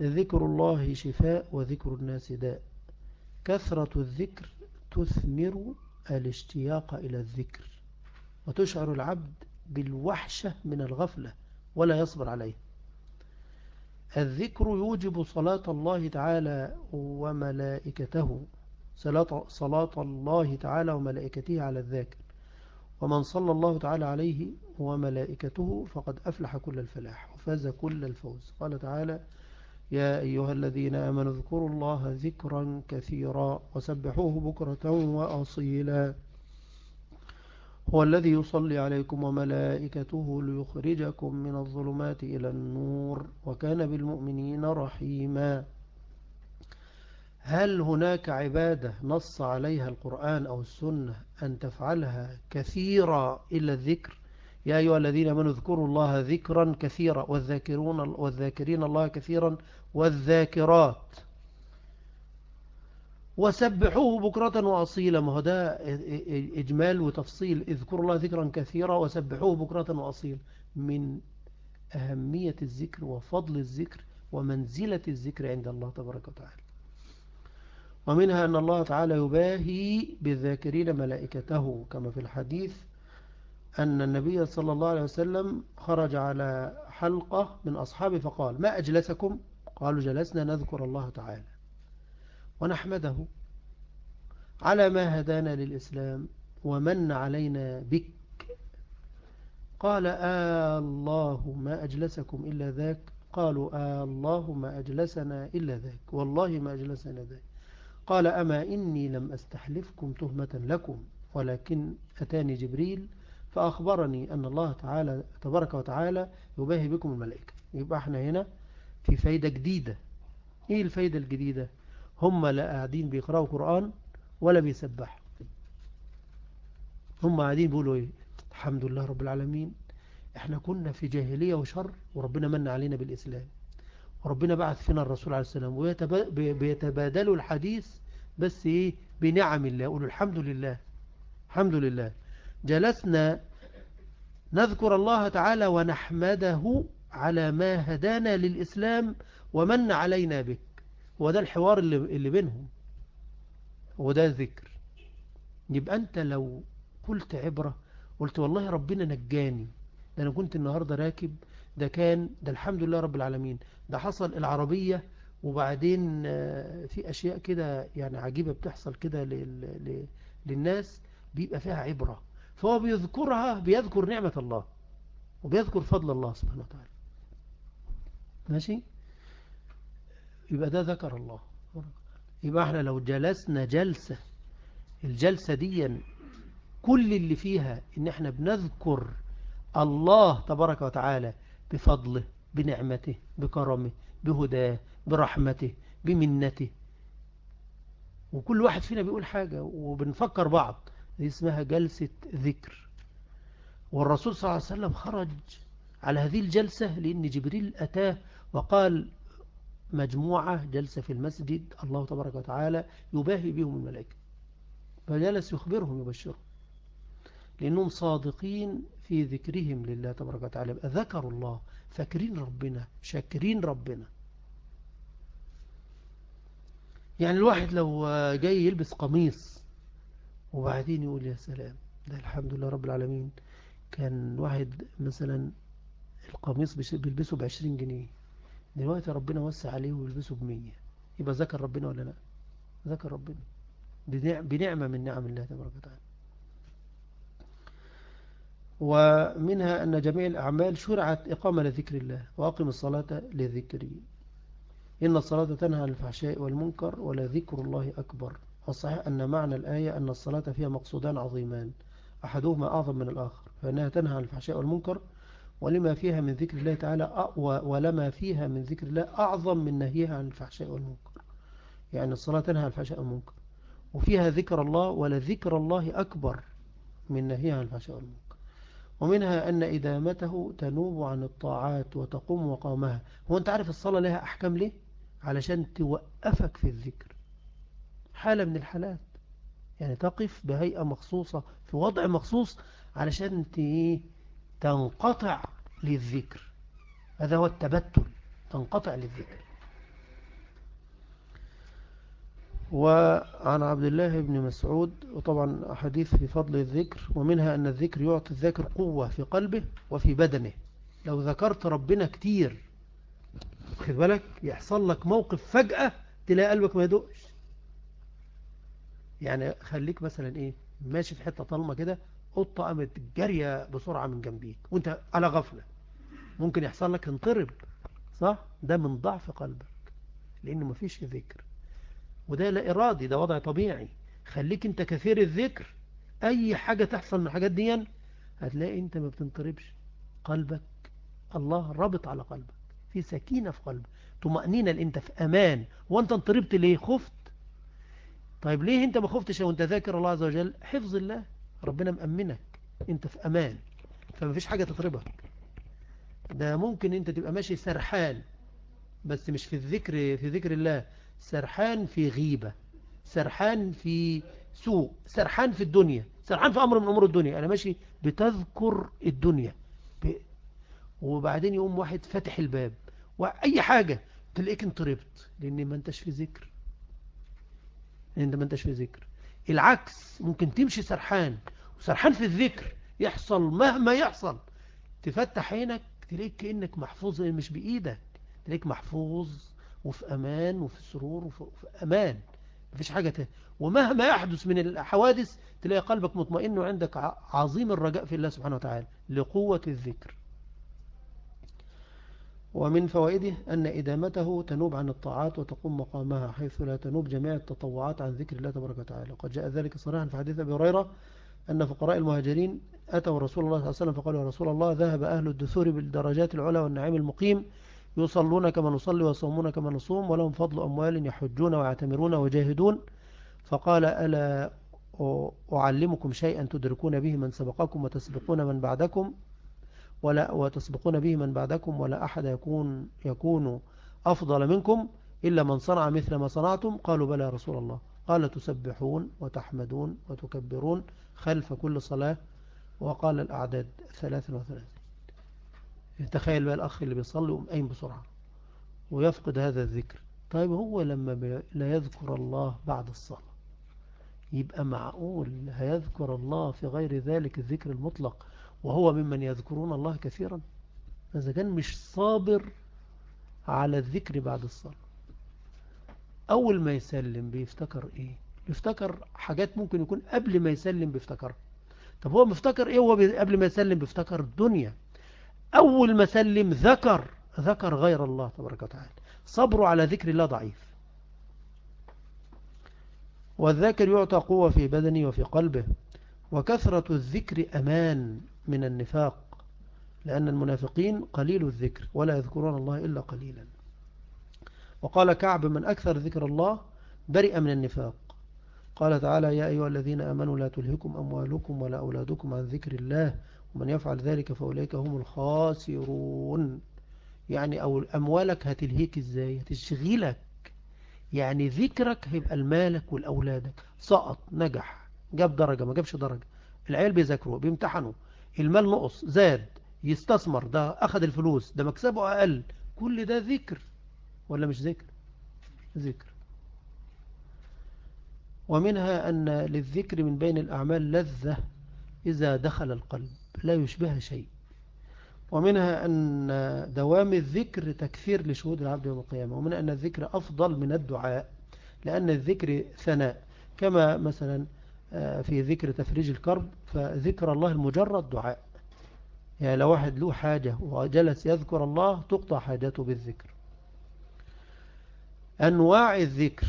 ذكر الله شفاء وذكر الناس داء. كثرة الذكر تثمر الاشتياق إلى الذكر. وتشعر العبد بالوحشة من الغفلة ولا يصبر عليه الذكر يوجب صلاة الله تعالى وملائكته. صلاة الله تعالى وملائكته على الذاكر. ومن صلى الله تعالى عليه وملائكته فقد أفلح كل الفلاح وفاز كل الفوز. قال تعالى يا أيها الذين آمنوا اذكروا الله ذكرا كثيرا وسبحوه بكرة وأصيلا. هو الذي يصلي عليكم وملائكته ليخرجكم من الظلمات إلى النور وكان بالمؤمنين رحيما. هل هناك عبادة نص عليها القرآن أو السنة أن تفعلها كثيرا إلا الذكر؟ يا أيها الذين من اذكروا الله ذكرا كثيرا والذاكرون والذاكرين الله كثيرا والذاكرات. وسبحوه بكرة وأصيلا. ما هو ده إجمال وتفصيل. اذكروا الله ذكرا كثيرا وسبحوه بكرة وأصيلا. من أهمية الذكر وفضل الذكر ومنزلة الذكر عند الله تبارك وتعالى. ومنها أن الله تعالى يباهي بالذاكرين ملائكته كما في الحديث أن النبي صلى الله عليه وسلم خرج على حلقة من أصحابه فقال ما أجلسكم؟ قالوا جلسنا نذكر الله تعالى ونحمده على ما هدانا للإسلام ومن علينا بك. قال آه الله ما أجلسكم إلا ذاك؟ قالوا آه الله ما أجلسنا إلا ذاك. والله ما أجلسنا ذاك. قال أما إني لم أستحلفكم تهمة لكم ولكن أتاني جبريل فأخبرني أن الله تعالى تبارك وتعالى يباهي بكم الملائكة. يبقى إحنا هنا في فايدة جديدة. إيه الفايدة الجديدة؟ هم لا قاعدين بيقرأوا قرآن ولا بيسبحوا. هم قاعدين بيقولوا إيه؟ الحمد لله رب العالمين. إحنا كنا في جاهلية وشر وربنا من علينا بالإسلام. وربنا بعث فينا الرسول عليه السلام ويتبادلوا الحديث بس إيه؟ بنعم الله يقولوا الحمد لله الحمد لله. جلسنا نذكر الله تعالى ونحمده على ما هدانا للإسلام ومن علينا به. وده الحوار اللي, اللي بينهم. وده ذكر يبقى أنت لو قلت عبرة قلت والله ربنا نجاني ده أنا كنت النهاردة راكب ده كان ده الحمد لله رب العالمين. ده حصل العربية وبعدين في أشياء كده يعني عجيبة بتحصل كده للناس بيبقى فيها عبرة. فهو بيذكرها بيذكر نعمة الله وبيذكر فضل الله سبحانه وتعالى. ماشي؟ يبقى ده ذكر الله. يبقى إحنا لو جلسنا جلسة الجلسة دي كل اللي فيها إن إحنا بنذكر الله تبارك وتعالى بفضله بنعمته بكرمه بهداه برحمته بمنته. وكل واحد فينا بيقول حاجة وبنفكر بعض. دي اسمها جلسة ذكر. والرسول صلى الله عليه وسلم خرج على هذه الجلسة لأن جبريل أتاه وقال مجموعة جلسة في المسجد الله تبارك وتعالى يباهي بهم الملائكة. فجلس يخبرهم يبشرهم. لأنهم صادقين في ذكرهم لله تبارك وتعالى. ذكروا الله فاكرين ربنا شاكرين ربنا. يعني الواحد لو جاي يلبس قميص وبعدين يقول يا سلام ده الحمد لله رب العالمين. كان واحد مثلا القميص بيلبسه بعشرين جنيه. دلوقتي ربنا وسع عليه ويلبسه بمية. يبقى ذكر ربنا ولا لأ؟ ذكر ربنا. بنعمة من نعم الله تبارك وتعالى. ومنها أن جميع الأعمال شرعت إقامة لذكر الله وأقم الصلاة لذكري. إن الصلاة تنهى عن الفحشاء والمنكر ولذكر الله أكبر. والصحيح أن معنى الآية أن الصلاة فيها مقصودان عظيمان. أحدهما أعظم من الآخر فإنها تنهى عن الفحشاء والمنكر ولما فيها من ذكر الله تعالى ولما فيها من ذكر الله أعظم من نهيها عن الفحشاء والمنكر. يعني الصلاة تنهى عن الفحشاء والمنكر وفيها ذكر الله ولذكر الله أكبر من نهيها عن الفحشاء والمنكر. ومنها أن إدامته تنوب عن الطاعات وتقوم وقامها هو أنت عارف الصلاة لها أحكام ليه؟ علشان توقفك في الذكر. حالة من الحالات. يعني تقف بهيئة مخصوصة في وضع مخصوص علشان تنقطع للذكر. هذا هو التبتل. تنقطع للذكر. وعن عبد الله بن مسعود وطبعا حديث في فضل الذكر ومنها أن الذكر يعطي الذاكر قوة في قلبه وفي بدنه. لو ذكرت ربنا كتير خذ بالك يحصل لك موقف فجأة تلاقي قلبك ما يدقش يعني خليك مثلا إيه ماشي في حتة طالمة كده قطة قامت جارية بسرعة من جنبيك وأنت على غفلة. ممكن يحصل لك انطرب صح؟ ده من ضعف قلبك لأن مفيش ذكر. وده لا إرادي ده وضع طبيعي. خليك أنت كثير الذكر. أي حاجة تحصل من الحاجات دي هتلاقي أنت ما بتنطربش قلبك. الله رابط على قلبك في سكينة في قلبك. طمأنينة انت في أمان. وأنت انطربت ليه؟ خفت. طيب ليه أنت ما خفتش وأنت ذاكر الله عز وجل؟ حفظ الله. ربنا مأمنك. أنت في أمان. فما فيش حاجة تطربك. ده ممكن أنت تبقى ماشي سرحان بس مش في الذكر في ذكر الله. سرحان في غيبة سرحان في سوء سرحان في الدنيا سرحان في أمر من أمور الدنيا. أنا ماشي بتذكر الدنيا. ب... وبعدين يقوم واحد فاتح الباب وأي حاجة تلاقيك انطربت لأن ما أنتش في ذكر. لأن ما أنتش في ذكر. العكس ممكن تمشي سرحان وسرحان في الذكر يحصل مهما يحصل. تفتح عينك تلاقيك كأنك محفوظ مش بإيدك تلاقيك محفوظ. وفي أمان وفي سرور وفي أمان. مفيش حاجة تاني ومهما يحدث من الحوادث تلاقي قلبك مطمئن وعندك عظيم الرجاء في الله سبحانه وتعالى لقوة الذكر. ومن فوائده أن إدامته تنوب عن الطاعات وتقوم مقامها حيث لا تنوب جميع التطوعات عن ذكر الله تبارك وتعالى. وقد جاء ذلك صريحا في حديث أبي هريرة أن فقراء المهاجرين أتوا رسول الله صلى الله عليه وسلم فقالوا يا رسول الله ذهب أهل الدثور بالدرجات العلى والنعيم المقيم يصلون كما نصلي ويصومون كما نصوم ولهم فضل أموال يحجون ويعتمرون ويجاهدون. فقال ألا أعلمكم شيئا تدركون به من سبقكم وتسبقون من بعدكم ولا وتسبقون به من بعدكم ولا أحد يكون يكون أفضل منكم إلا من صنع مثل ما صنعتم. قالوا بلى رسول الله. قال تسبحون وتحمدون وتكبرون خلف كل صلاة. وقال الأعداد ثلاث وثلاث تخيل بقى الأخ اللي بيصلي وقوم قايم بسرعة ويفقد هذا الذكر. طيب هو لما لا يذكر الله بعد الصلاة يبقى معقول هيذكر الله في غير ذلك الذكر المطلق وهو ممن يذكرون الله كثيرا؟ إذا كان مش صابر على الذكر بعد الصلاة. أول ما يسلم بيفتكر إيه؟ بيفتكر حاجات ممكن يكون قبل ما يسلم بيفتكرها. طب هو مفتكر إيه؟ هو قبل ما يسلم بيفتكر الدنيا أول ما سلم ذكر ذكر غير الله تبارك وتعالى. صبره على ذكر الله ضعيف. والذاكر يعطى قوة في بدنه وفي قلبه. وكثرة الذكر أمان من النفاق لأن المنافقين قليل الذكر ولا يذكرون الله إلا قليلا. وقال كعب من أكثر ذكر الله برئ من النفاق. قال تعالى يا أيها الذين أمنوا لا تلهكم أموالكم ولا أولادكم عن ذكر الله ومن يفعل ذلك فأولئك هم الخاسرون. يعني أو أموالك هتلهيك إزاي؟ هتشغلك. يعني ذكرك هيبقى المالك والأولادك. سقط نجح جاب درجة ما جابش درجة. العيال بيذاكروا بيمتحنوا. المال نقص زاد يستثمر ده أخذ الفلوس ده مكسبه أقل. كل ده ذكر. ولا مش ذكر؟ ذكر. ومنها أن للذكر من بين الأعمال لذة إذا دخل القلب. لا يشبه شيء. ومنها أن دوام الذكر تكثير لشهود العبد يوم القيامة ومن أن الذكر أفضل من الدعاء لأن الذكر ثناء. كما مثلا آه، في ذكر تفريج الكرب فذكر الله المجرد دعاء. يعني لو واحد له حاجة وجلس يذكر الله تقطع حاجته بالذكر. أنواع الذكر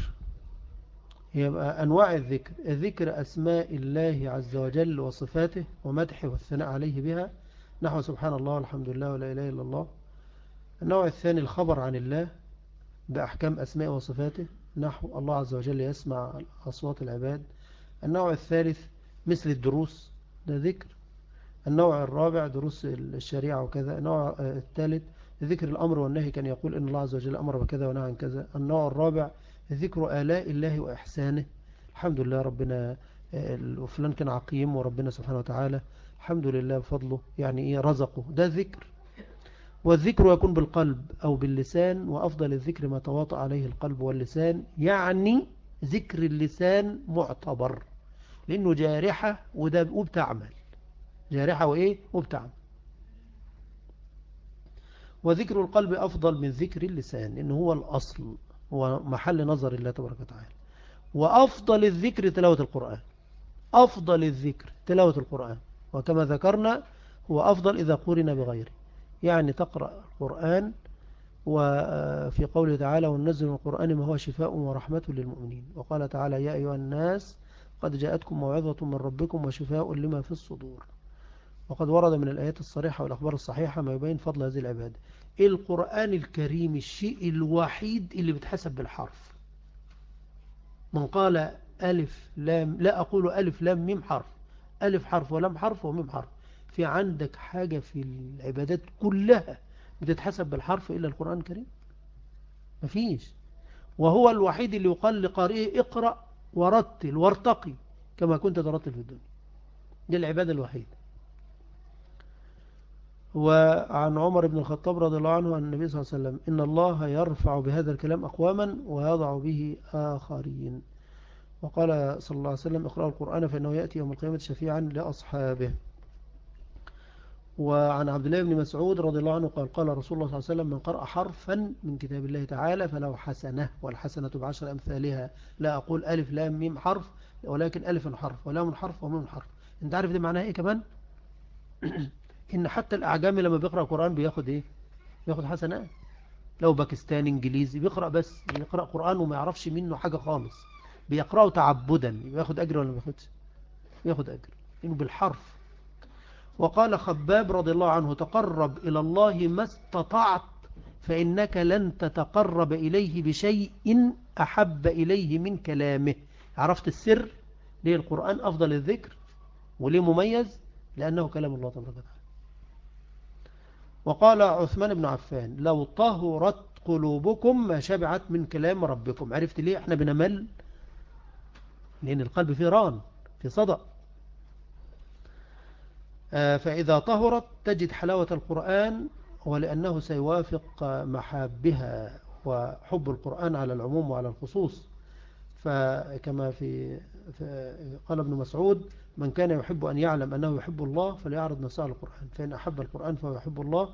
يبقى أنواع الذكر. ذكر أسماء الله عز وجل وصفاته ومدحه والثناء عليه بها. نحو سبحان الله والحمد لله ولا إله إلا الله. النوع الثاني الخبر عن الله بأحكام أسماء وصفاته. نحو الله عز وجل يسمع أصوات العباد. النوع الثالث مثل الدروس ده ذكر. النوع الرابع دروس الشريعة وكذا. النوع الثالث ذكر الأمر والنهي كان يقول إن الله عز وجل أمر بكذا ونهى عن كذا. النوع الرابع ذكر آلاء الله وإحسانه. الحمد لله ربنا وفلان كان عقيم وربنا سبحانه وتعالى الحمد لله بفضله يعني إيه رزقه. ده ذكر. والذكر يكون بالقلب أو باللسان وأفضل الذكر ما تواطأ عليه القلب واللسان يعني ذكر اللسان معتبر لأنه جارحة وده وبتعمل. جارحة وإيه؟ وبتعمل. وذكر القلب أفضل من ذكر اللسان إنه هو الأصل. هو محل نظر الله تبارك وتعالى. وأفضل الذكر تلاوة القرآن. أفضل الذكر تلاوة القرآن. وكما ذكرنا هو أفضل إذا قرن بغيره. يعني تقرأ القرآن وفي قوله تعالى وننزل القرآن ما هو شفاء ورحمة للمؤمنين. وقال تعالى يا أيها الناس قد جاءتكم موعظة من ربكم وشفاء لما في الصدور. وقد ورد من الآيات الصريحة والأخبار الصحيحة ما يبين فضل هذه العبادة. القرآن الكريم الشيء الوحيد اللي بتحسب بالحرف. من قال ألف لام لا أقول ألف لام ميم حرف. ألف حرف ولام حرف وميم حرف. في عندك حاجة في العبادات كلها بتتحسب بالحرف إلا القرآن الكريم؟ مفيش. وهو الوحيد اللي يقال لقارئه اقرأ ورتل وارتقي كما كنت ترتل في الدنيا. دي العبادة الوحيدة. وعن عمر بن الخطاب رضي الله عنه عن النبي صلى الله عليه وسلم إن الله يرفع بهذا الكلام أقواما ويضع به آخرين. وقال صلى الله عليه وسلم اقرأوا القرآن فإنه يأتي يوم القيامة شفيعا لأصحابه. وعن عبد الله بن مسعود رضي الله عنه قال قال رسول الله صلى الله عليه وسلم من قرأ حرفا من كتاب الله تعالى فله حسنة والحسنة بعشر أمثالها. لا أقول ألف لام ميم حرف ولكن ألف حرف ولام حرف وميم حرف. أنت عارف دي معناها إيه كمان؟ إن حتى الاعجامي لما بيقرأ قرآن بياخد إيه؟ بياخد حسنات لو باكستاني إنجليزي بيقرأ بس بيقرأ قرآن وما يعرفش منه حاجة خالص. بيقرأه تعبدا بياخد أجر ولا ما بياخدش؟ بياخد أجر. إنه بالحرف. وقال خباب رضي الله عنه تقرب إلى الله ما استطعت فإنك لن تتقرب إليه بشيء أحب إليه من كلامه. عرفت السر ليه القرآن أفضل الذكر وليه مميز؟ لأنه كلام الله تبارك وتعالى. وقال عثمان بن عفان لو طهرت قلوبكم ما شبعت من كلام ربكم. عرفت ليه إحنا بنمل؟ لأن القلب فيه ران في صدأ. آه، فإذا طهرت تجد حلاوة القرآن ولأنه سيوافق محابها وحب القرآن على العموم وعلى الخصوص. فكما في قال ابن مسعود من كان يحب أن يعلم أنه يحب الله فليعرض نفسه على القرآن فإن أحب القرآن فهو يحب الله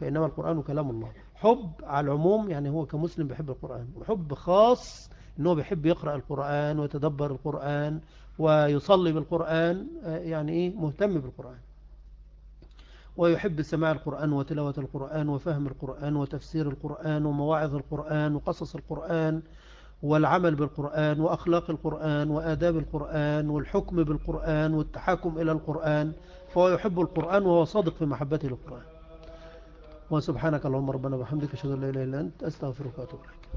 فإنما القرآن كلام الله. حب على العموم يعني هو كمسلم بيحب القرآن وحب خاص أنه بيحب يقرأ القرآن ويتدبر القرآن ويصلي بالقرآن يعني إيه؟ مهتم بالقرآن. ويحب سماع القرآن وتلاوة القرآن وفهم القرآن وتفسير القرآن ومواعظ القرآن وقصص القرآن والعمل بالقرآن وأخلاق القرآن وآداب القرآن والحكم بالقرآن والتحاكم إلى القرآن فهو يحب القرآن وهو صادق في محبته للقرآن. وسبحانك اللهم ربنا وبحمدك أشهد أن لا إله إلا أنت أستغفرك وأتوب إليك.